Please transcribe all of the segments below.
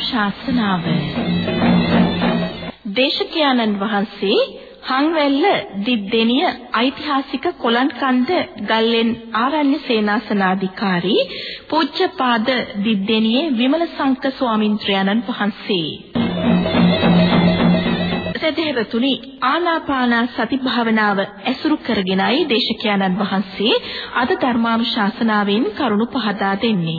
ධර්මානුශාසනාව දේශකයන්න් වහන්සේ හංවැල්ල දිද්දෙනිය ඓතිහාසික කොලන්කන්ද ගල්ලෙන් ආරණ්‍ය සේනාසනාධිකාරී පූජ්‍යපාද දිද්දෙනියේ විමල සංක ස්වාමින්ත්‍රයන්න් වහන්සේ. සදහෙවතුනි ආනාපාන සති භාවනාව ඇසුරු කරගෙනයි දේශකයන්න් වහන්සේ අද ධර්මානුශාසනාවෙන් කරුණු පහදා දෙන්නේ.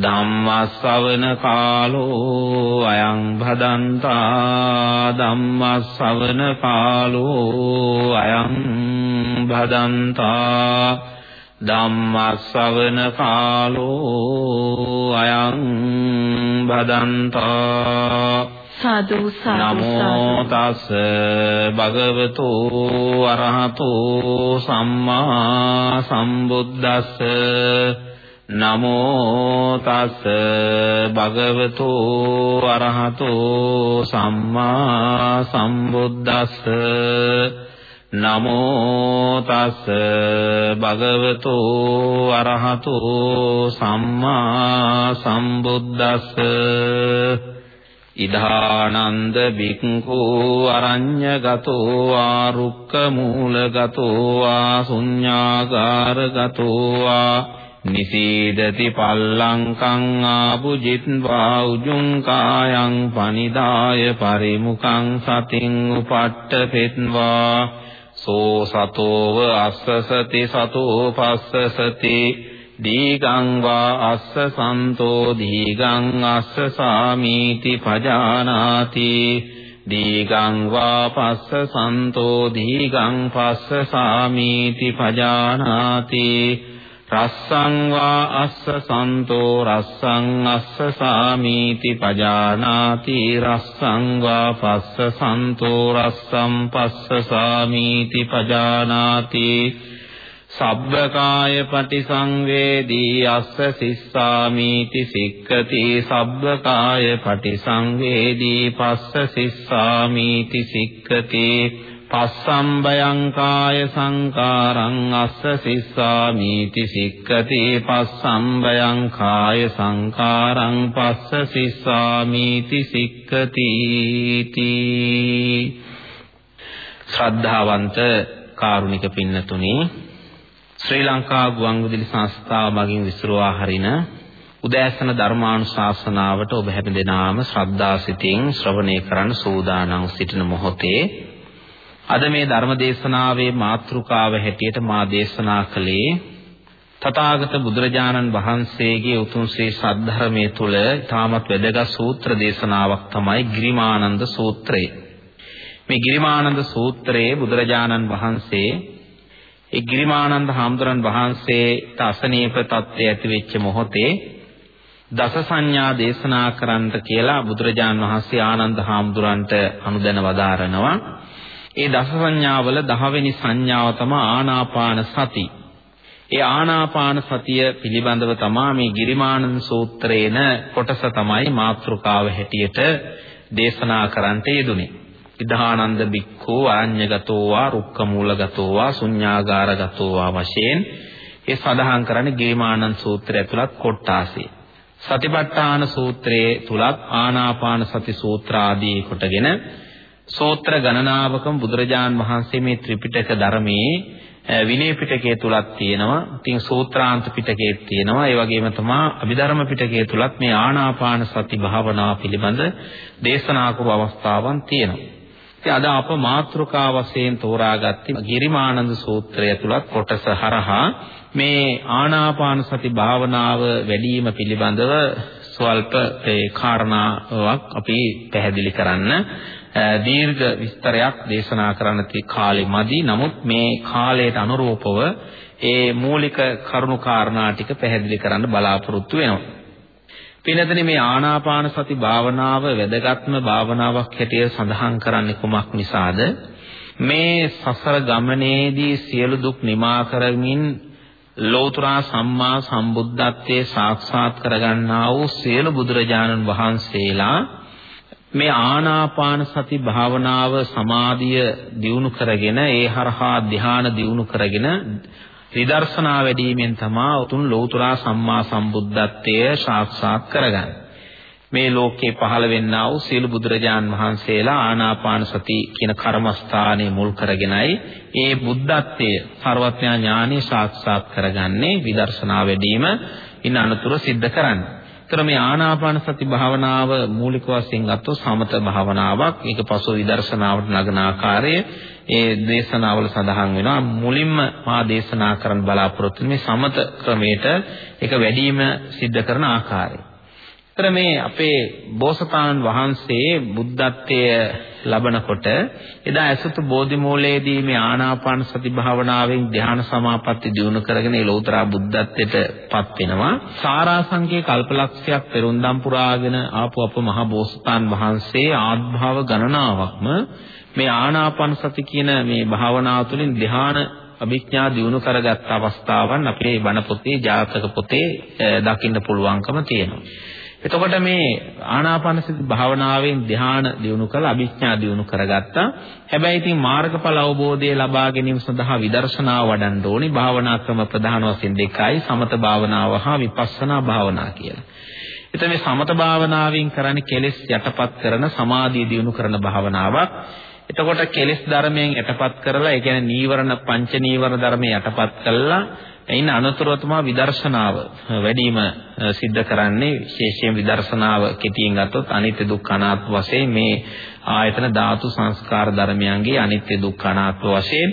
ධම්මස්සවන කාලෝ අයං භදන්තා ධම්මස්සවන කාලෝ අයං භදන්තා ධම්මස්සවන කාලෝ අයං භදන්තා සාදු නමෝ තස් භගවතු අරහතෝ සම්මා සම්බුද්දස්ස නමෝ තස් භගවතු අරහතෝ සම්මා සම්බුද්දස්ස. නමෝ තස් භගවතු අරහතෝ සම්මා සම්බුද්දස්ස. ඉදානන්ද බික්ඛු අරඤ්‍යගතෝ ආරුක්ක මූලගතෝ ආ ශුඤ්ඤාගාරගතෝ ආ නිසීදති පල්ලංකං ආපුජිත්වා උජුං කායං පනිදාය පරිමුඛං සතින් උපට්ඨපෙත්වා. සෝ සතෝව අස්සසති සතෝ පස්සසති. දීගං වා අස්ස සන්තෝ දීගං අස්ස සාමීති පජානාති. දීගං වා පස්ස සන්තෝ දීගං පස්ස සාමීති පජානාති. රස්සං වා අස්ස සන්තෝ රස්සං අස්ස සාමීති පජානාති රස්සං වා පස්ස සන්තෝ රස්සං පස්ස සාමීති පජානාති. සබ්බකාය පටිසංවේදී අස්ස සිස්සාමීති සික්කති සබ්බකාය පටිසංවේදී පස්ස සිස්සාමීති සික්කති. පස්සම්බයං කාය සංකාරං අස්ස සිස්සාමීති සික්කති පස්සම්බයං කාය සංකාරං පස්ස සිස්සාමීති සික්කති ශ්‍රද්ධාවන්ත කාරුණික පින්නතුනි ශ්‍රී ලංකා ගුවන්විදුලි සංස්ථාව මගින් විසිරුවා හරින උදෑසන ධර්මානුශාසනාවට ඔබ හැමදෙනාම ශ්‍රද්ධා සිතින් ශ්‍රවණය කරන්න සූදානම් සිටින මොහොතේ අද මේ ධර්ම දේශනාවේ මාතෘකාව හැටියට මා දේශනා කළේ තථාගත බුදුරජාණන් වහන්සේගේ උතුම් ශ්‍රී සද්ධර්මයේ තුල තාමත් වැදගත් සූත්‍ර දේශනාවක් තමයි ගිරිමානන්ද සූත්‍රය. මේ ගිරිමානන්ද සූත්‍රයේ බුදුරජාණන් වහන්සේ ඒ ගිරිමානන්ද හාමුදුරන් වහන්සේට අසනීප තත්ත්වය ඇති වෙච්ච මොහොතේ දස සංඥා දේශනා කරන්නට කියලා බුදුරජාන් වහන්සේ ආනන්ද හාමුදුරන්ට අනුදැන වදාරනවා. ඒ දස සංඥාවල 10 වෙනි සංඥාව තමයි ආනාපාන සති. ඒ ආනාපාන සතිය පිළිබඳව තමයි මේ ගිරිමානන්ද සූත්‍රයේන කොටස තමයි මාතෘකාව හැටියට දේශනා කරන්නට යෙදුනේ. ඉදානන්ද බික්ඛෝ ආඤ්ඤගතෝ වා රුක්කමූලගතෝ වා ශුඤ්ඤාගාරගතෝ වා වශයෙන් ඒ සඳහන් කරන්නේ ගිරිමානන්ද සූත්‍රය ඇතුළත් කොටාසේ. සතිපට්ඨාන සූත්‍රයේ තුලත් ආනාපාන සති සූත්‍ර ආදී කොටගෙන සූත්‍ර ගණනාවකම බුදුරජාන් වහන්සේ මේ ත්‍රිපිටක ධර්මයේ විනය පිටකයේ තුලක් තියෙනවා. ඉතින් සූත්‍රාන්ත පිටකයේ තියෙනවා. ඒ වගේම තමයි අභිධර්ම පිටකයේ තුලත් මේ ආනාපාන සති භාවනාව පිළිබඳ දේශනා කරු අවස්ථාවන් තියෙනවා. ඉතින් අද අප මාතෘකා වශයෙන් තෝරාගත්තේ ගිරිමානන්ද සූත්‍රය තුලත් කොටස හරහා මේ ආනාපාන සති භාවනාව වැඩිම පිළිබඳව ස්වල්ප ඒ කාරණාවක් අපි පැහැදිලි කරන්න දීර්ඝ විස්තරයක් දේශනා කරන්න කාලෙ මදි. නමුත් මේ කාලයට අනුරූපව ඒ මූලික කරුණු කාරණා ටික පැහැදිලි කරන්න බලාපොරොත්තු වෙනවා. පින්නතනේ මේ ආනාපාන සති භාවනාව වැදගත්ම භාවනාවක් හැටියට සඳහන් කරන්නේ කුමක් නිසාද? මේ සසර ගමනේදී සියලු දුක් නිමා කරමින් ලෝතුරා සම්මා සම්බුද්ධත්වයේ සාක්ෂාත් කරගන්නා වූ සියලු බුදුරජාණන් වහන්සේලා මේ ආනාපාන සති භාවනාව සමාධිය දියුණු කරගෙන ඒ හරහා ධ්‍යාන දියුණු කරගෙන විදර්ශනා වැඩිවීමෙන් තමයි උතුම් ලෞතර සම්මා සම්බුද්ධත්වය සාක්ෂාත් කරගන්නේ. මේ ලෝකේ පහළ වෙන්නා වූ සියලු බුදුරජාන් වහන්සේලා ආනාපාන සති කියන කර්මස්ථානයේ මුල් කරගෙනයි ඒ බුද්ධත්වයේ ਸਰවඥා ඥානෙ සාක්ෂාත් කරගන්නේ විදර්ශනා වැඩිම ඉන්න අනුතුර සිද්ධ කරන්නේ. ඒතර මේ ආනාපාන සති භාවනාව මූලික වශයෙන් ගත්තොත් සමත භාවනාවක්. ඒක පසු විදර්ශනාවට නගන ආකාරය ඒ දේශනාවල සඳහන් වෙනවා. මුලින්ම මා දේශනා කරන්න බලාපොරොත්තු මේ සමත ක්‍රමයට ඒක වැඩිම සිද්ධ කරන ආකාරය. ඒතර මේ අපේ බෝසතාණන් වහන්සේ බුද්ධත්වයේ ලබනකොට එදා ඇසතු බෝධිමූලයේදී මේ ආනාපාන සති භාවනාවෙන් ධ්‍යාන සමාපatti දිනු කරගෙන ඒ ලෞතර බුද්ධත්වයටපත් වෙනවා. සාරාංශකේ කල්පලක්ෂයක් පෙරුම්දම් පුරාගෙන ආපු අප මහ බෝසතාන් වහන්සේ ආත්භාව ගණනාවක්ම මේ ආනාපාන සති කියන මේ භාවනාව තුළින් ධ්‍යාන අභිඥා දිනු කරගත් අවස්ථාවන් අපේ බණ පොතේ ජාතක පොතේ දකින්න පුළුවන්කම තියෙනවා. එතකොට මේ ආනාපානසති භාවනාවෙන් ධ්‍යාන දියුණු කරලා අභිඥා දියුණු කරගත්තා. හැබැයි ඉතින් මාර්ගඵල අවබෝධය ලබා ගැනීම සඳහා විදර්ශනා වඩන්න ඕනි. භාවනා ක්‍රම ප්‍රධාන වශයෙන් දෙකයි සමත භාවනාව හා විපස්සනා භාවනා කියලා. එතන මේ සමත භාවනාවෙන් කරන්නේ කෙලෙස් යටපත් කරන සමාධිය දියුණු කරන භාවනාවක්. එතකොට කෙලෙස් ධර්මයෙන් යටපත් කරලා ඒ කියන්නේ නීවරණ පංච නීවරණ ධර්මයෙන් යටපත් කළා එයින් අනතුරුව තමයි විදර්ශනාව වැඩිම සිද්ධ කරන්නේ. විශේෂයෙන් විදර්ශනාව කෙටියෙන් ගත්තොත් අනිත්‍ය දුක්ඛ අනාත්ම වශයෙන් මේ ආයතන ධාතු සංස්කාර ධර්මයන්ගේ අනිත්‍ය දුක්ඛ අනාත්ම වශයෙන්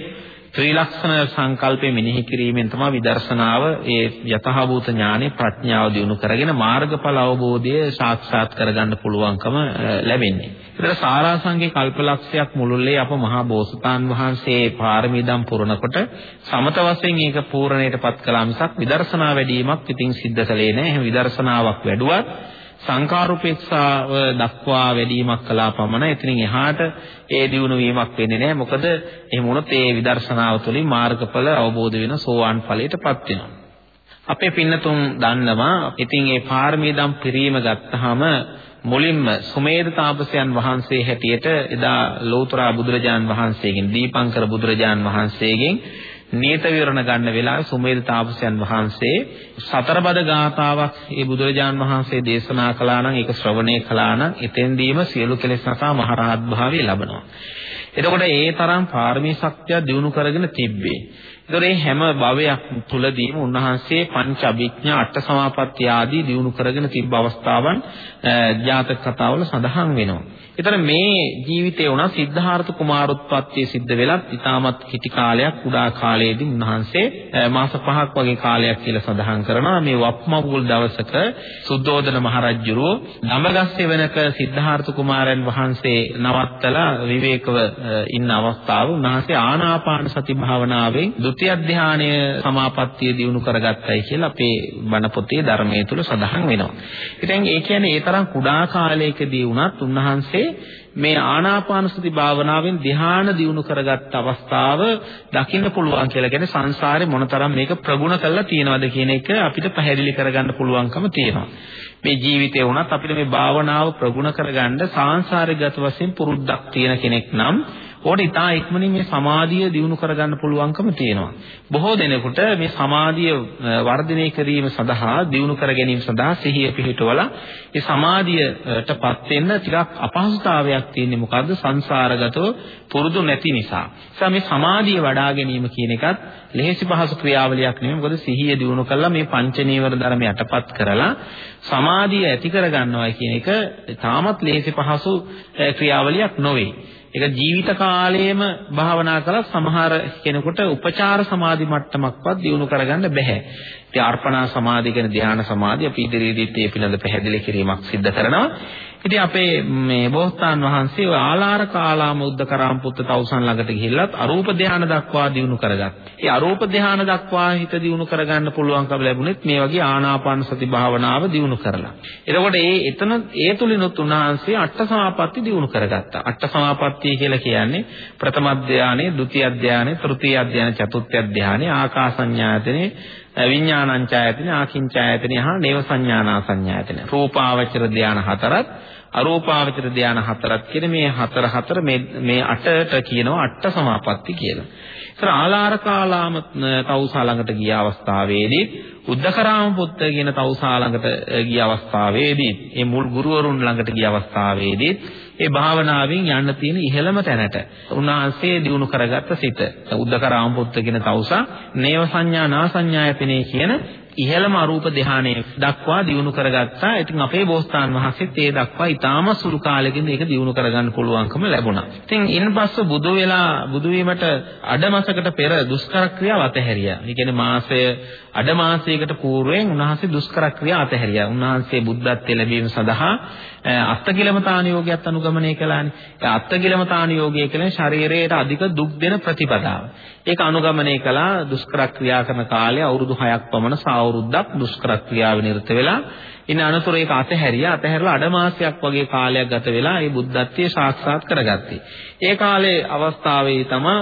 ත්‍රිලක්ෂණ සංකල්පෙ මෙනෙහි කිරීමෙන් තමයි විදර්ශනාව ඒ යතහභූත ඥානෙ ප්‍රඥාව දිනු කරගෙන මාර්ගඵල අවබෝධය සාක්ෂාත් කරගන්න පුළුවන්කම ලැබෙන්නේ. ඒතර සාරාංශගේ කල්පලක්ෂයක් මුළුල්ලේ අප මහා බෝසතාන් වහන්සේ පාරමීදම් පුරනකොට සමත වශයෙන් ඒක පූර්ණයටපත් කළා මිසක් විදර්ශනා වැඩිවීමක් ඉතින් සිද්ධ කළේ නැහැ. එහෙනම් විදර්ශනාවක් වැඩුවත් සංකාරුපේක්ෂාව දක්වා වැඩිවීමක් කළා පමණ එතනින් එහාට ඒ දියුණු වීමක් වෙන්නේ නැහැ. මොකද එහෙම වුණොත් ඒ විදර්ශනාව තුළින් මාර්ගඵල අවබෝධ වෙන සෝවාන් ඵලයටපත් වෙනවා. අපේ පින්නතුන් දන්නවා ඉතින් ඒ පාරමී දම් පිරීම ගත්තාම මුලින්ම සුමේද තාපසයන් වහන්සේ හැටියට එදා ලෞතර බුදුරජාන් වහන්සේගෙන් දීපංකර බුදුරජාන් වහන්සේගෙන් නියත විවරණ ගන්න වෙලාවේ සුමේද තාපසයන් වහන්සේ සතරබද ගාථාවක් ඒ බුදුරජාන් වහන්සේ දේශනා කළා නම් ඒක ශ්‍රවණය කළා නම් එතෙන්දීම සියලු කෙලෙස් නැසා මහරහත් භාවය ලබනවා. එතකොට ඒ තරම් පාරමී ශක්තිය දිනු කරගෙන තිබ්බේ. ඒතර මේ හැම භවයක් තුලදීම උන්වහන්සේ පංච අභිඥා අට සමාපatti ආදී දිනු කරගෙන තිබ්බ අවස්ථාවන් ජාතක කතාවල සඳහන් වෙනවා. ඒතර මේ ජීවිතේ උනා සිද්ධාර්ථ කුමාරෝත්පත්තිය සිද්ධ වෙලත් ඉතාමත් හිටි කාලයක් කුඩා කාලයේදී උන්වහන්සේ මාස පහක් වගේ කාලයක් කියලා සඳහන් කරනවා මේ වප්මගුල් දවසක සුද්ධෝදන මහරජුරෝ නමගස්සේ වෙනක සිද්ධාර්ථ කුමාරයන් වහන්සේ නවත්තලා විවේකව ඉන්න අවස්ථාව උන්වහන්සේ ආනාපාන සති භාවනාවෙන් ဒုတိ ය ධානය සමාපත්තිය දිනු කරගත්තයි කියලා අපේ බණ පොතේ ධර්මයේ තුල සඳහන් වෙනවා. ඉතින් ඒ කියන්නේ ඒ තරම් කුඩා කාලයකදී වුණත් උන්වහන්සේ මේ ආනාපාන සති භාවනාවෙන් ධ්‍යාන දියුණු කරගත් අවස්ථාව දකින්න පුළුවන් කියලා කියන්නේ සංසාරේ මොනතරම් මේක ප්‍රගුණ කරලා තියෙනවද කියන එක අපිට පැහැදිලි කරගන්න පුළුවන්කම තියෙනවා. මේ ජීවිතේ වුණත් අපිට මේ භාවනාව ප්‍රගුණ කරගන්න සාංශාරිකගත වශයෙන් පුරුද්දක් තියෙන කෙනෙක් නම් ඕකට ඉතා ඉක්මනින් මේ සමාධිය දියුණු කරගන්න පුළුවන්කම තියෙනවා. බොහෝ දෙනෙකුට මේ සමාධිය වර්ධනය කිරීම සඳහා දියුණු කර ගැනීම සඳහා සිහිය පිහිටවලා ඒ සමාධියටපත් වෙන්න ටිකක් අපහසුතාවයක් තියෙන්නේ මොකද්ද සංසාරගතව පුරුදු නැති නිසා. ඒ මේ සමාධිය වඩා ගැනීම කියන එකත් ලෙහෙසි පහසු ක්‍රියාවලියක් නෙමෙයි. මොකද සිහිය දියුණු කළා මේ පංච නීවර ධර්ම යටපත් කරලා සමාධිය ඇති කරගන්නවා කියන එක තාමත් ලෙහෙසි පහසු ක්‍රියාවලියක් නොවේ. ඒක ජීවිත කාලයේම භාවනා කළා සමහර කෙනෙකුට උපචාර සමාධි මට්ටමක්වත් දියුණු කරගන්න බෑ. ඉතින් අර්පණා සමාධිය කියන ධ්‍යාන සමාධිය අපි ඉදිරියේදීත් මේ පිළිබඳ පැහැදිලි කිරීමක් සිදු කරනවා. ඉතින් අපේ මේ බෝසතාන් වහන්සේ ඔය ආලාර කාලාම උද්දකරාම් පුත්ත තවුසන් ළඟට ගිහිල්ලත් අරූප ධානය දක්වා දිනු කරගත්තා. ඒ අරූප ධානය දක්වා හිත දිනු කරගන්න පුළුවන්කම ලැබුණෙත් මේ වගේ ආනාපාන සති භාවනාව දිනු කරලා. එතකොට ඒ එතන ඒ තුලිනුත් උන්වහන්සේ අට සමාපatti දිනු කරගත්තා. අට සමාපatti සමාපත්තිය කියලා කියන්නේ ප්‍රථම ධානයේ, ဒုတိ ය ධානයේ, තෘතීය ධානයේ, චතුර්ථ ධානයේ, ආකාසඤ්ඤායතනේ, විඥානංචායතනේ, ආකින්චායතනේ හා නේව සංඥානා සංඥායතනේ. රූපාවචර ධාන හතරත් අරූපාවචර ධාන හතරක් කියන මේ හතර හතර මේ මේ අටට කියනවා අට සමාපatti කියලා. ඒතර ආලාරකාලාම තවුසා ළඟට ගිය අවස්ථාවේදී උද්දකරාම පුත්ත කියන තවුසා ළඟට ගිය අවස්ථාවේදී මේ මුල් ගුරුවරුන් ළඟට ගිය අවස්ථාවේදී ඒ භාවනාවෙන් යන්න තියෙන ඉහළම තැනට උන්වහන්සේ දිනු කරගත්ත සිත උද්දකරාම පුත්ත කියන තවුසා නේව සංඥා නා සංඥායතනේ කියන ඉහළම අරූප ධානයේ දක්වා දියුණු කරගත්තා. ඉතින් අපේ බෝසතාන් වහන්සේත් ඒ දක්වා ඊටාම සුළු කාලෙකින් ඒක දියුණු කරගන්න පුළුවන්කම ලැබුණා. ඉතින් ඉන්පස්සේ බුදු වෙලා බුදු වීමට අඩමසකට පෙර දුෂ්කර ක්‍රියාව අතහැරියා. ඒ කියන්නේ මාසය අඩ මාසයකට పూర్වයෙන් උන්වහන්සේ දුෂ්කර ක්‍රියා අතහැරියා. උන්වහන්සේ බුද්ධත්වයේ ලැබීම සඳහා අත්කිලමතාන යෝගයත් අනුගමනය කළානේ. ඒ අත්කිලමතාන යෝගය කියන්නේ ශරීරයට අධික දුක් දෙන ප්‍රතිපදාව. ඒක අනුගමනය කළා දුෂ්කර ක්‍රියා කරන කාලය අවුරුදු 6ක් පමණ සාවුරුද්දක් දුෂ්කර ක්‍රියාවේ නිරත වෙලා ඉන්න අනතුරු ඒක අතහැරියා. අතහැරලා අඩ මාසයක් වගේ කාලයක් ගත වෙලා ඒ බුද්ධත්වයේ සාක්ෂාත් කරගත්තේ. ඒ කාලේ අවස්ථාවේ තමයි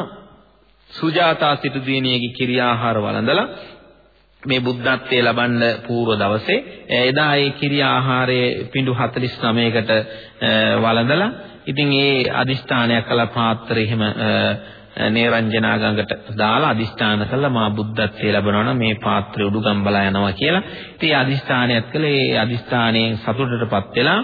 සුජාතා සිටු දිනියගේ කිරියාහාර වළඳලා මේ බුද්ධත්වයේ ලබන්න పూర్ව දවසේ එදා ඒ කිරි ආහාරයේ පිඬු 49කට වළඳලා ඉතින් ඒ අදිෂ්ඨානයක් කළ පාත්‍රය එහෙම නේරංජනා ගඟට දාලා අදිෂ්ඨාන කළා මා බුද්ධත්වයේ ලැබනවා නම් මේ පාත්‍රය උඩුගම්බලා යනවා කියලා. ඉතින් ඒ අදිෂ්ඨානයත් කළේ ඒ අදිෂ්ඨානයෙන් සතුටටපත් වෙලා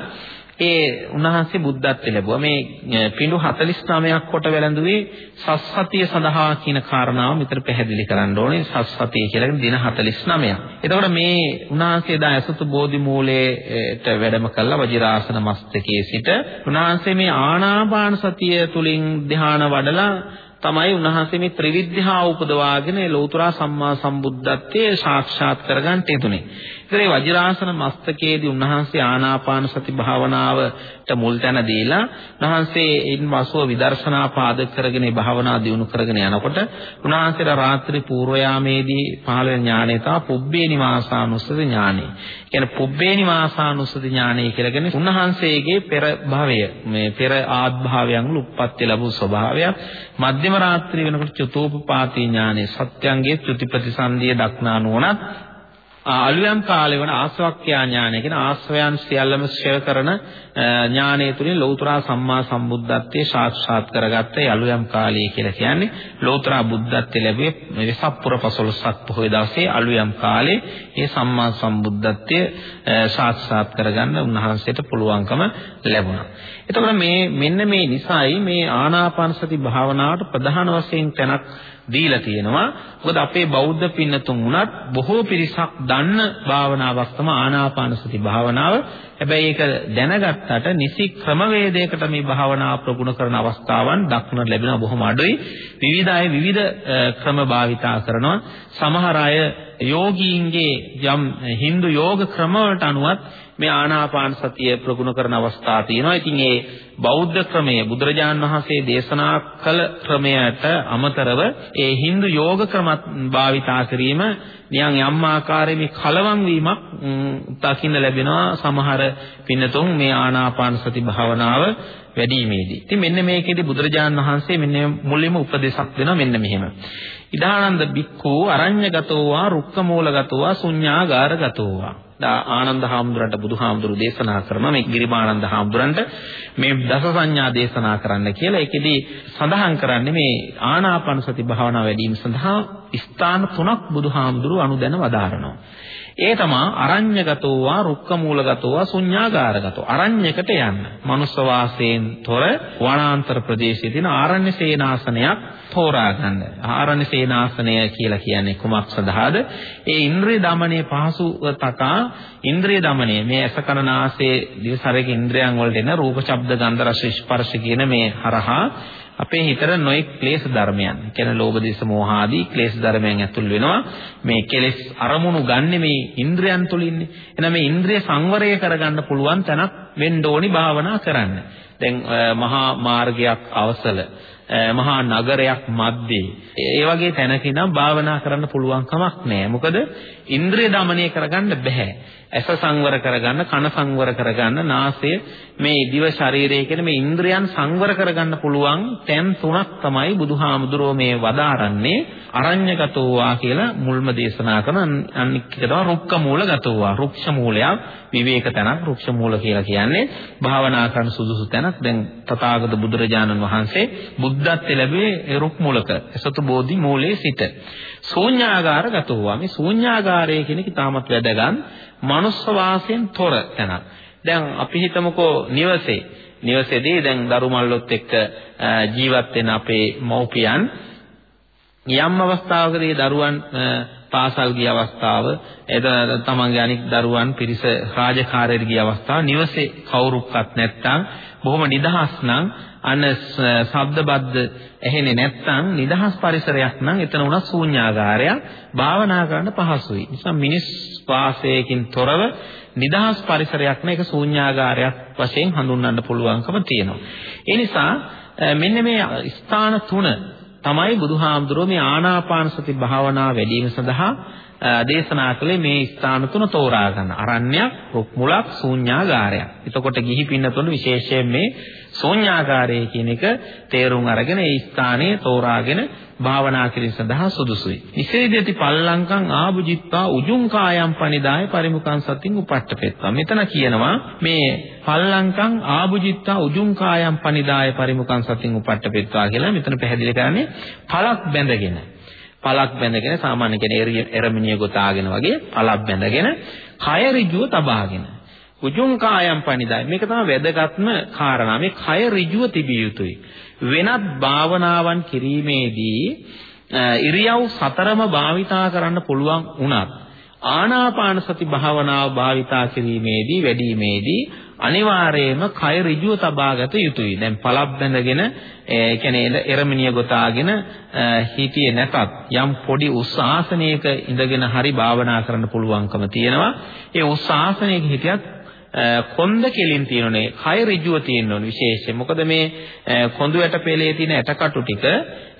ඒ උන්වහන්සේ බුද්ධත්ව ලැබුවා. මේ පිඬු 49ක් කොට වැළඳුවේ සස්සතිය සඳහා කියන කාරණාව මෙතන පැහැදිලි කරන්න ඕනේ. සස්සතිය කියලා කියන්නේ දින 49ක්. එතකොට මේ උන්වහන්සේ දා ඇසතු බෝධි මූලයේට වැඩම කළා වජිරාසන මස්තකයේ සිට උන්වහන්සේ මේ ආනාපාන සතිය තුලින් ධ්‍යාන වඩලා තමයි උන්වහන්සේ මේ ත්‍රිවිධ්‍යා උපදවාගෙන ලෞතර සම්මා සම්බුද්ධත්වයේ සාක්ෂාත් කරගන්න යෙදුනේ. ඉතින් මේ වජිරාසන මස්තකයේදී උන්වහන්සේ ආනාපාන සති භාවනාවට මුල් තැන දීලා උන්වහන්සේ ඉන් වසුව විදර්ශනා පාදක කරගෙන භාවනා දියුණු කරගෙන යනකොට උන්වහන්සේලා රාත්‍රී පූර්ව යාමේදී පහළ වෙන ඥානය තමයි පුබ්බේ නිවාසානුස්සති ඥානය. කියන්නේ පුබ්බේ නිවාසානුස්සති ඥානය කියලා කියන්නේ උන්වහන්සේගේ පෙර භවය මේ පෙර ආත්භාවයන් වල උප්පත්ති ලැබූ ස්වභාවය මධ්‍යම රාත්‍රී වෙනකොට චතුෝපපාතී ඥානය සත්‍යංගේ ත්‍ෘති ප්‍රතිසන්දිය දක්නා නුවණත් අලුයම් කාලේ වන ආස්වක්ඛ්‍යා ඥානය කියන ආස්වයන් සියල්ලම ක්ෂය කරන ඥානය තුලින් ලෞතර සම්මා සම්බුද්ධත්වයේ සාක්ෂාත් කරගත්ත අලුයම් කාලය කියලා කියන්නේ ලෞතර බුද්ධත්වයේ ලැබුවේ වෙසප්පුර 15ක් පොහොය දවසේ අලුයම් කාලේ මේ සම්මා සම්බුද්ධත්වයේ සාක්ෂාත් කරගන්න උන්වහන්සේට පුළුවන්කම ලැබුණා. එතකොට මේ මෙන්න මේ නිසායි මේ ආනාපාන සති භාවනාවට ප්‍රධාන වශයෙන් තැනක් දීලා තියෙනවා. මොකද අපේ බෞද්ධ පින්නතුන් උනත් බොහෝ පිරිසක් දන්න භාවනාවක් තමයි ආනාපාන සති භාවනාව. හැබැයි ඒක දැනගත්තට නිසි ක්‍රමවේදයකට මේ භාවනාව ප්‍රගුණ කරන අවස්ථාවන් දක්නට ලැබෙනවා බොහොම අඩුයි. විවිධ අය විවිධ ක්‍රම භාවිතා කරනවා. සමහර අය යෝගීන්ගේ යම් Hindu යෝග ක්‍රමවලට අනුවත් මේ ආනාපාන සතිය ප්‍රගුණ කරන අවස්ථා තියෙනවා. ඉතින් ඒ බෞද්ධ ක්‍රමය බුදුරජාන් වහන්සේ දේශනා කළ ක්‍රමයට අමතරව ඒ Hindu යෝග ක්‍රමත් භාවිතා කිරීම නියම් යම් ආකාරයේ කලවම් වීමක් දකින්න ලැබෙනවා සමහර පින්නතුන් මේ ආනාපාන සති භාවනාව වැඩිීමේදී. ඉතින් මෙන්න මේකෙදි බුදුරජාන් වහන්සේ මෙන්න මුලින්ම උපදේශක් දෙනවා මෙන්න මෙහෙම. ඉදානන්ද බික්ඛු අරඤ්‍යගතෝ වා රුක්කමූලගතෝ වා ශුඤ්ඤාගාරගතෝ වා ආනන්ද හාමුදුරන්ට බුදුහාමුදුරු දේශනා කරන මේ ගිරිමානන්ද හාමුදුරන්ට මේ දස සංඥා දේශනා කරන්න කියලා ඒකෙදි සඳහන් කරන්නේ මේ ආනාපාන සති භාවනාව වැඩි වීම සඳහා ස්ථාන තුනක් බුදුහාමුදුරු අනුදැන වදාරනවා. ඒ තමා අරඤ්‍යගතෝවා රුක්කමූලගතෝවා ශුඤ්ඤාගාරගතෝ අරඤ්‍යකට යන්න. මනුස්ස වාසයෙන් තොර වනාන්තර ප්‍රදේශයේ තියෙන ආරණ්‍ය සේනාසනයක් තෝරා ගන්න. ආරණ්‍ය සේනාසනය කියලා කියන්නේ කුමක් සඳහාද? ඒ ඉන්ද්‍රිය দমনයේ පහසුව තකා ඉන්ද්‍රිය দমনයේ මේ අසකරණාසේ දිවසරයේ ඉන්ද්‍රයන් වලට එන රූප, ශබ්ද, ගන්ධ, රස, ස්පර්ශ කියන මේ හරහා අපේ හිතට නොයෙක් ක්ලේශ ධර්මයන්. කියන ලෝභ දේශ මොහ ආදී ක්ලේශ ධර්මයන් ඇතුල් වෙනවා. මේ කෙලෙස් අරමුණු ගන්න මේ ඉන්ද්‍රයන් තුලින්නේ එහෙනම් මේ ඉන්ද්‍රිය සංවරය කරගන්න පුළුවන් තැනක් වෙන්න ඕනි භාවනා කරන්න. දැන් මහා මාර්ගයක් අවසල. මහා නගරයක් මැද්දේ ඒ වගේ තැනක ඉඳන් භාවනා කරන්න පුළුවන් කමක් නැහැ. මොකද ඉන්ද්‍රිය দমনය කරගන්න බෑ. ඇස සංවර කරගන්න, කන සංවර කරගන්න, නාසය මේ දිව ශරීරය කියන මේ ඉන්ද්‍රියන් සංවර කරගන්න පුළුවන් තැන් තුනක් තමයි බුදුහාමුදුරෝ මේ වදාරන්නේ. අරඤ්‍යගතෝවා කියලා මුල්ම දේශනා කරන අනික් එක තමයි රුක්ක මූලගතෝවා. රුක්ෂ මූලයක් විවේක තැනක් රුක්ෂ මූල කියලා කියන්නේ භාවනා කරන සුදුසු තැනක්. දැන් තථාගත බුදුරජාණන් වහන්සේ බුද්ධත්ව ලැබුවේ රුක් මූලක. එසතු බෝධි මූලයේ සිට. ශූන්‍යාගාර ගතෝවා. මේ ශූන්‍යාගාරය කියන එක තාමත් වැදගත්. මනුස්ස වාසයෙන් තොර තැනක්. දැන් අපි හිතමුකෝ නිවසේ නිවසේදී දැන් දරු මල්ලොත් එක්ක ජීවත් වෙන අපේ මව්පියන් යම් අවස්ථාවකදී දරුවන් පාසල් ගිය අවස්ථාව එද තමන්ගේ අනික් දරුවන් පිරිස රාජකාරියට ගිය අවස්ථාව නිවසේ කවුරුක්වත් නැත්තම් බොහොම නිදහස් නම් අන ශබ්ද බද්ද ඇහෙන්නේ නැත්නම් නිදහස් පරිසරයක් නම් එතන උනත් ශූන්‍යාකාරයක් භාවනා කරන්න පහසුයි. නිසා මිනිස් වාසයකින් තොරව නිදහස් පරිසරයක් නේ ඒක ශූන්‍යාකාරයක් වශයෙන් හඳුන්වන්න පුළුවන්කම තියෙනවා. ඒ නිසා මෙන්න මේ ස්ථාන තුන තමයි බුදුහාමුදුරුවෝ මේ ආනාපාන සති භාවනාව වැඩිම සඳහා දේශනා කළේ මේ ස්ථාන තුන තෝරා ගන්න. අරණ්‍යයක්, රුක් මුලක්, ශූන්‍යාගාරයක්. එතකොට ගිහි පින්නතුන් විශේෂයෙන් මේ ශූන්‍යාගාරය කියන එක තේරුම් අරගෙන ඒ ස්ථානයේ තෝරාගෙන භාවනා කිරීම සඳහා සුදුසුයි. නිසේදති පල්ලංකං ආභුජිත්වා උජුං කායම් පනිදාය පරිමුඛං සතින් උපට්ඨපෙත්වා. මෙතන කියනවා මේ පල්ලංකං ආභුජිත්වා උජුං කායම් පනිදාය පරිමුඛං සතින් උපට්ඨපෙත්වා කියලා මෙතන පැහැදිලි කරන්නේ පළක් බැඳගෙන. පළක් බැඳගෙන සාමාන්‍ය කෙනෙක් එරමිනිය ගොතාගෙන වගේ පළක් බැඳගෙන කය ඍජුව තබාගෙන උජුං කායම් පනිදාය මේක තමයි වැදගත්ම කාරණා මේ කය ඍජුව තිබිය යුතුයි වෙනත් භාවනාවන් කිරීමේදී ඉරියව් සතරම භාවිතා කරන්න පුළුවන් වුණත් ආනාපාන සති භාවනාව භාවිතා කිරීමේදී වැඩිීමේදී අනිවාර්යයෙන්ම කය ඍජුව තබාගත යුතුයි. දැන් පළක් බැඳගෙන ඒ කියන්නේ එරමිනිය ගොතාගෙන හිටියේ නැතත් යම් පොඩි උස් ආසනයක ඉඳගෙන හරි භාවනා කරන්න පුළුවන්කම තියෙනවා. ඒ උස් ආසනයක හිටියත් කොන්ද කෙලින් තියෙනුනේ කය ඍජුව තියෙන්න ඕනේ විශේෂයෙන්. මොකද මේ කොඳු යට පෙළේ තියෙන ඇටකටු ටික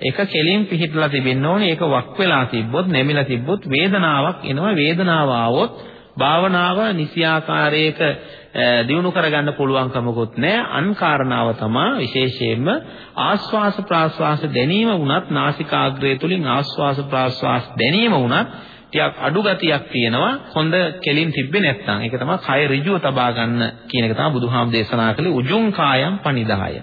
එක කෙලින් පිහිටලා තිබෙන්න ඕනේ. ඒක වක් වෙලා තිබ්බොත්, නැමිලා තිබ්බොත් වේදනාවක් එනවා. වේදනාව ආවොත් භාවනාව නිසියාකාරයක දියුණු කරගන්න පුළුවන්කමකුත් නැහැ. අන් කාරණාව තමයි විශේෂයෙන්ම ආස්වාස ප්‍රාස්වාස දැනීම වුණත් නාසිකාග්‍රය තුලින් ආස්වාස ප්‍රාස්වාස දැනීම වුණත් ටිකක් අඩු ගතියක් තියෙනවා හොඳ කෙලින් තිබ්බේ නැත්නම් ඒක තමයි කය ඍජුව තබා ගන්න කියන එක තමයි බුදුහාම දේශනා කළේ උජුං කායම් පනිදාය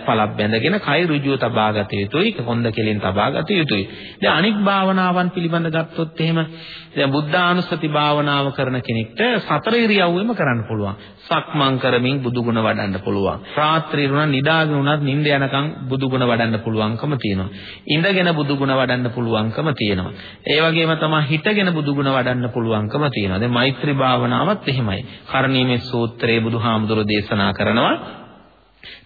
පළක් බැඳගෙන කය ඍජුව තබා ගත යුතුයි හොඳ කෙලින් තබා ගත යුතුයි දැන් අනික් භාවනාවන් පිළිබඳ ගත්තොත් එහෙම දැන් බුද්ධානුස්සති භාවනාව කරන කෙනෙක්ට සතර ඉරියව්වෙම කරන්න පුළුවන් සක්මන් කරමින් බුදුගුණ වඩන්න පුළුවන්. රාත්‍රී රුණ නිදාගෙන උනත් නිින්ද යනකම් බුදුගුණ වඩන්න පුළුවන්කම තියෙනවා. ඉඳගෙන බුදුගුණ වඩන්න පුළුවන්කම තියෙනවා. ඒ වගේම තමයි හිටගෙන බුදුගුණ වඩන්න පුළුවන්කම තියෙනවා. දැන් මෛත්‍රී භාවනාවත් එහෙමයි. කරණීමේ සූත්‍රයේ බුදුහාමුදුරෝ දේශනා කරනවා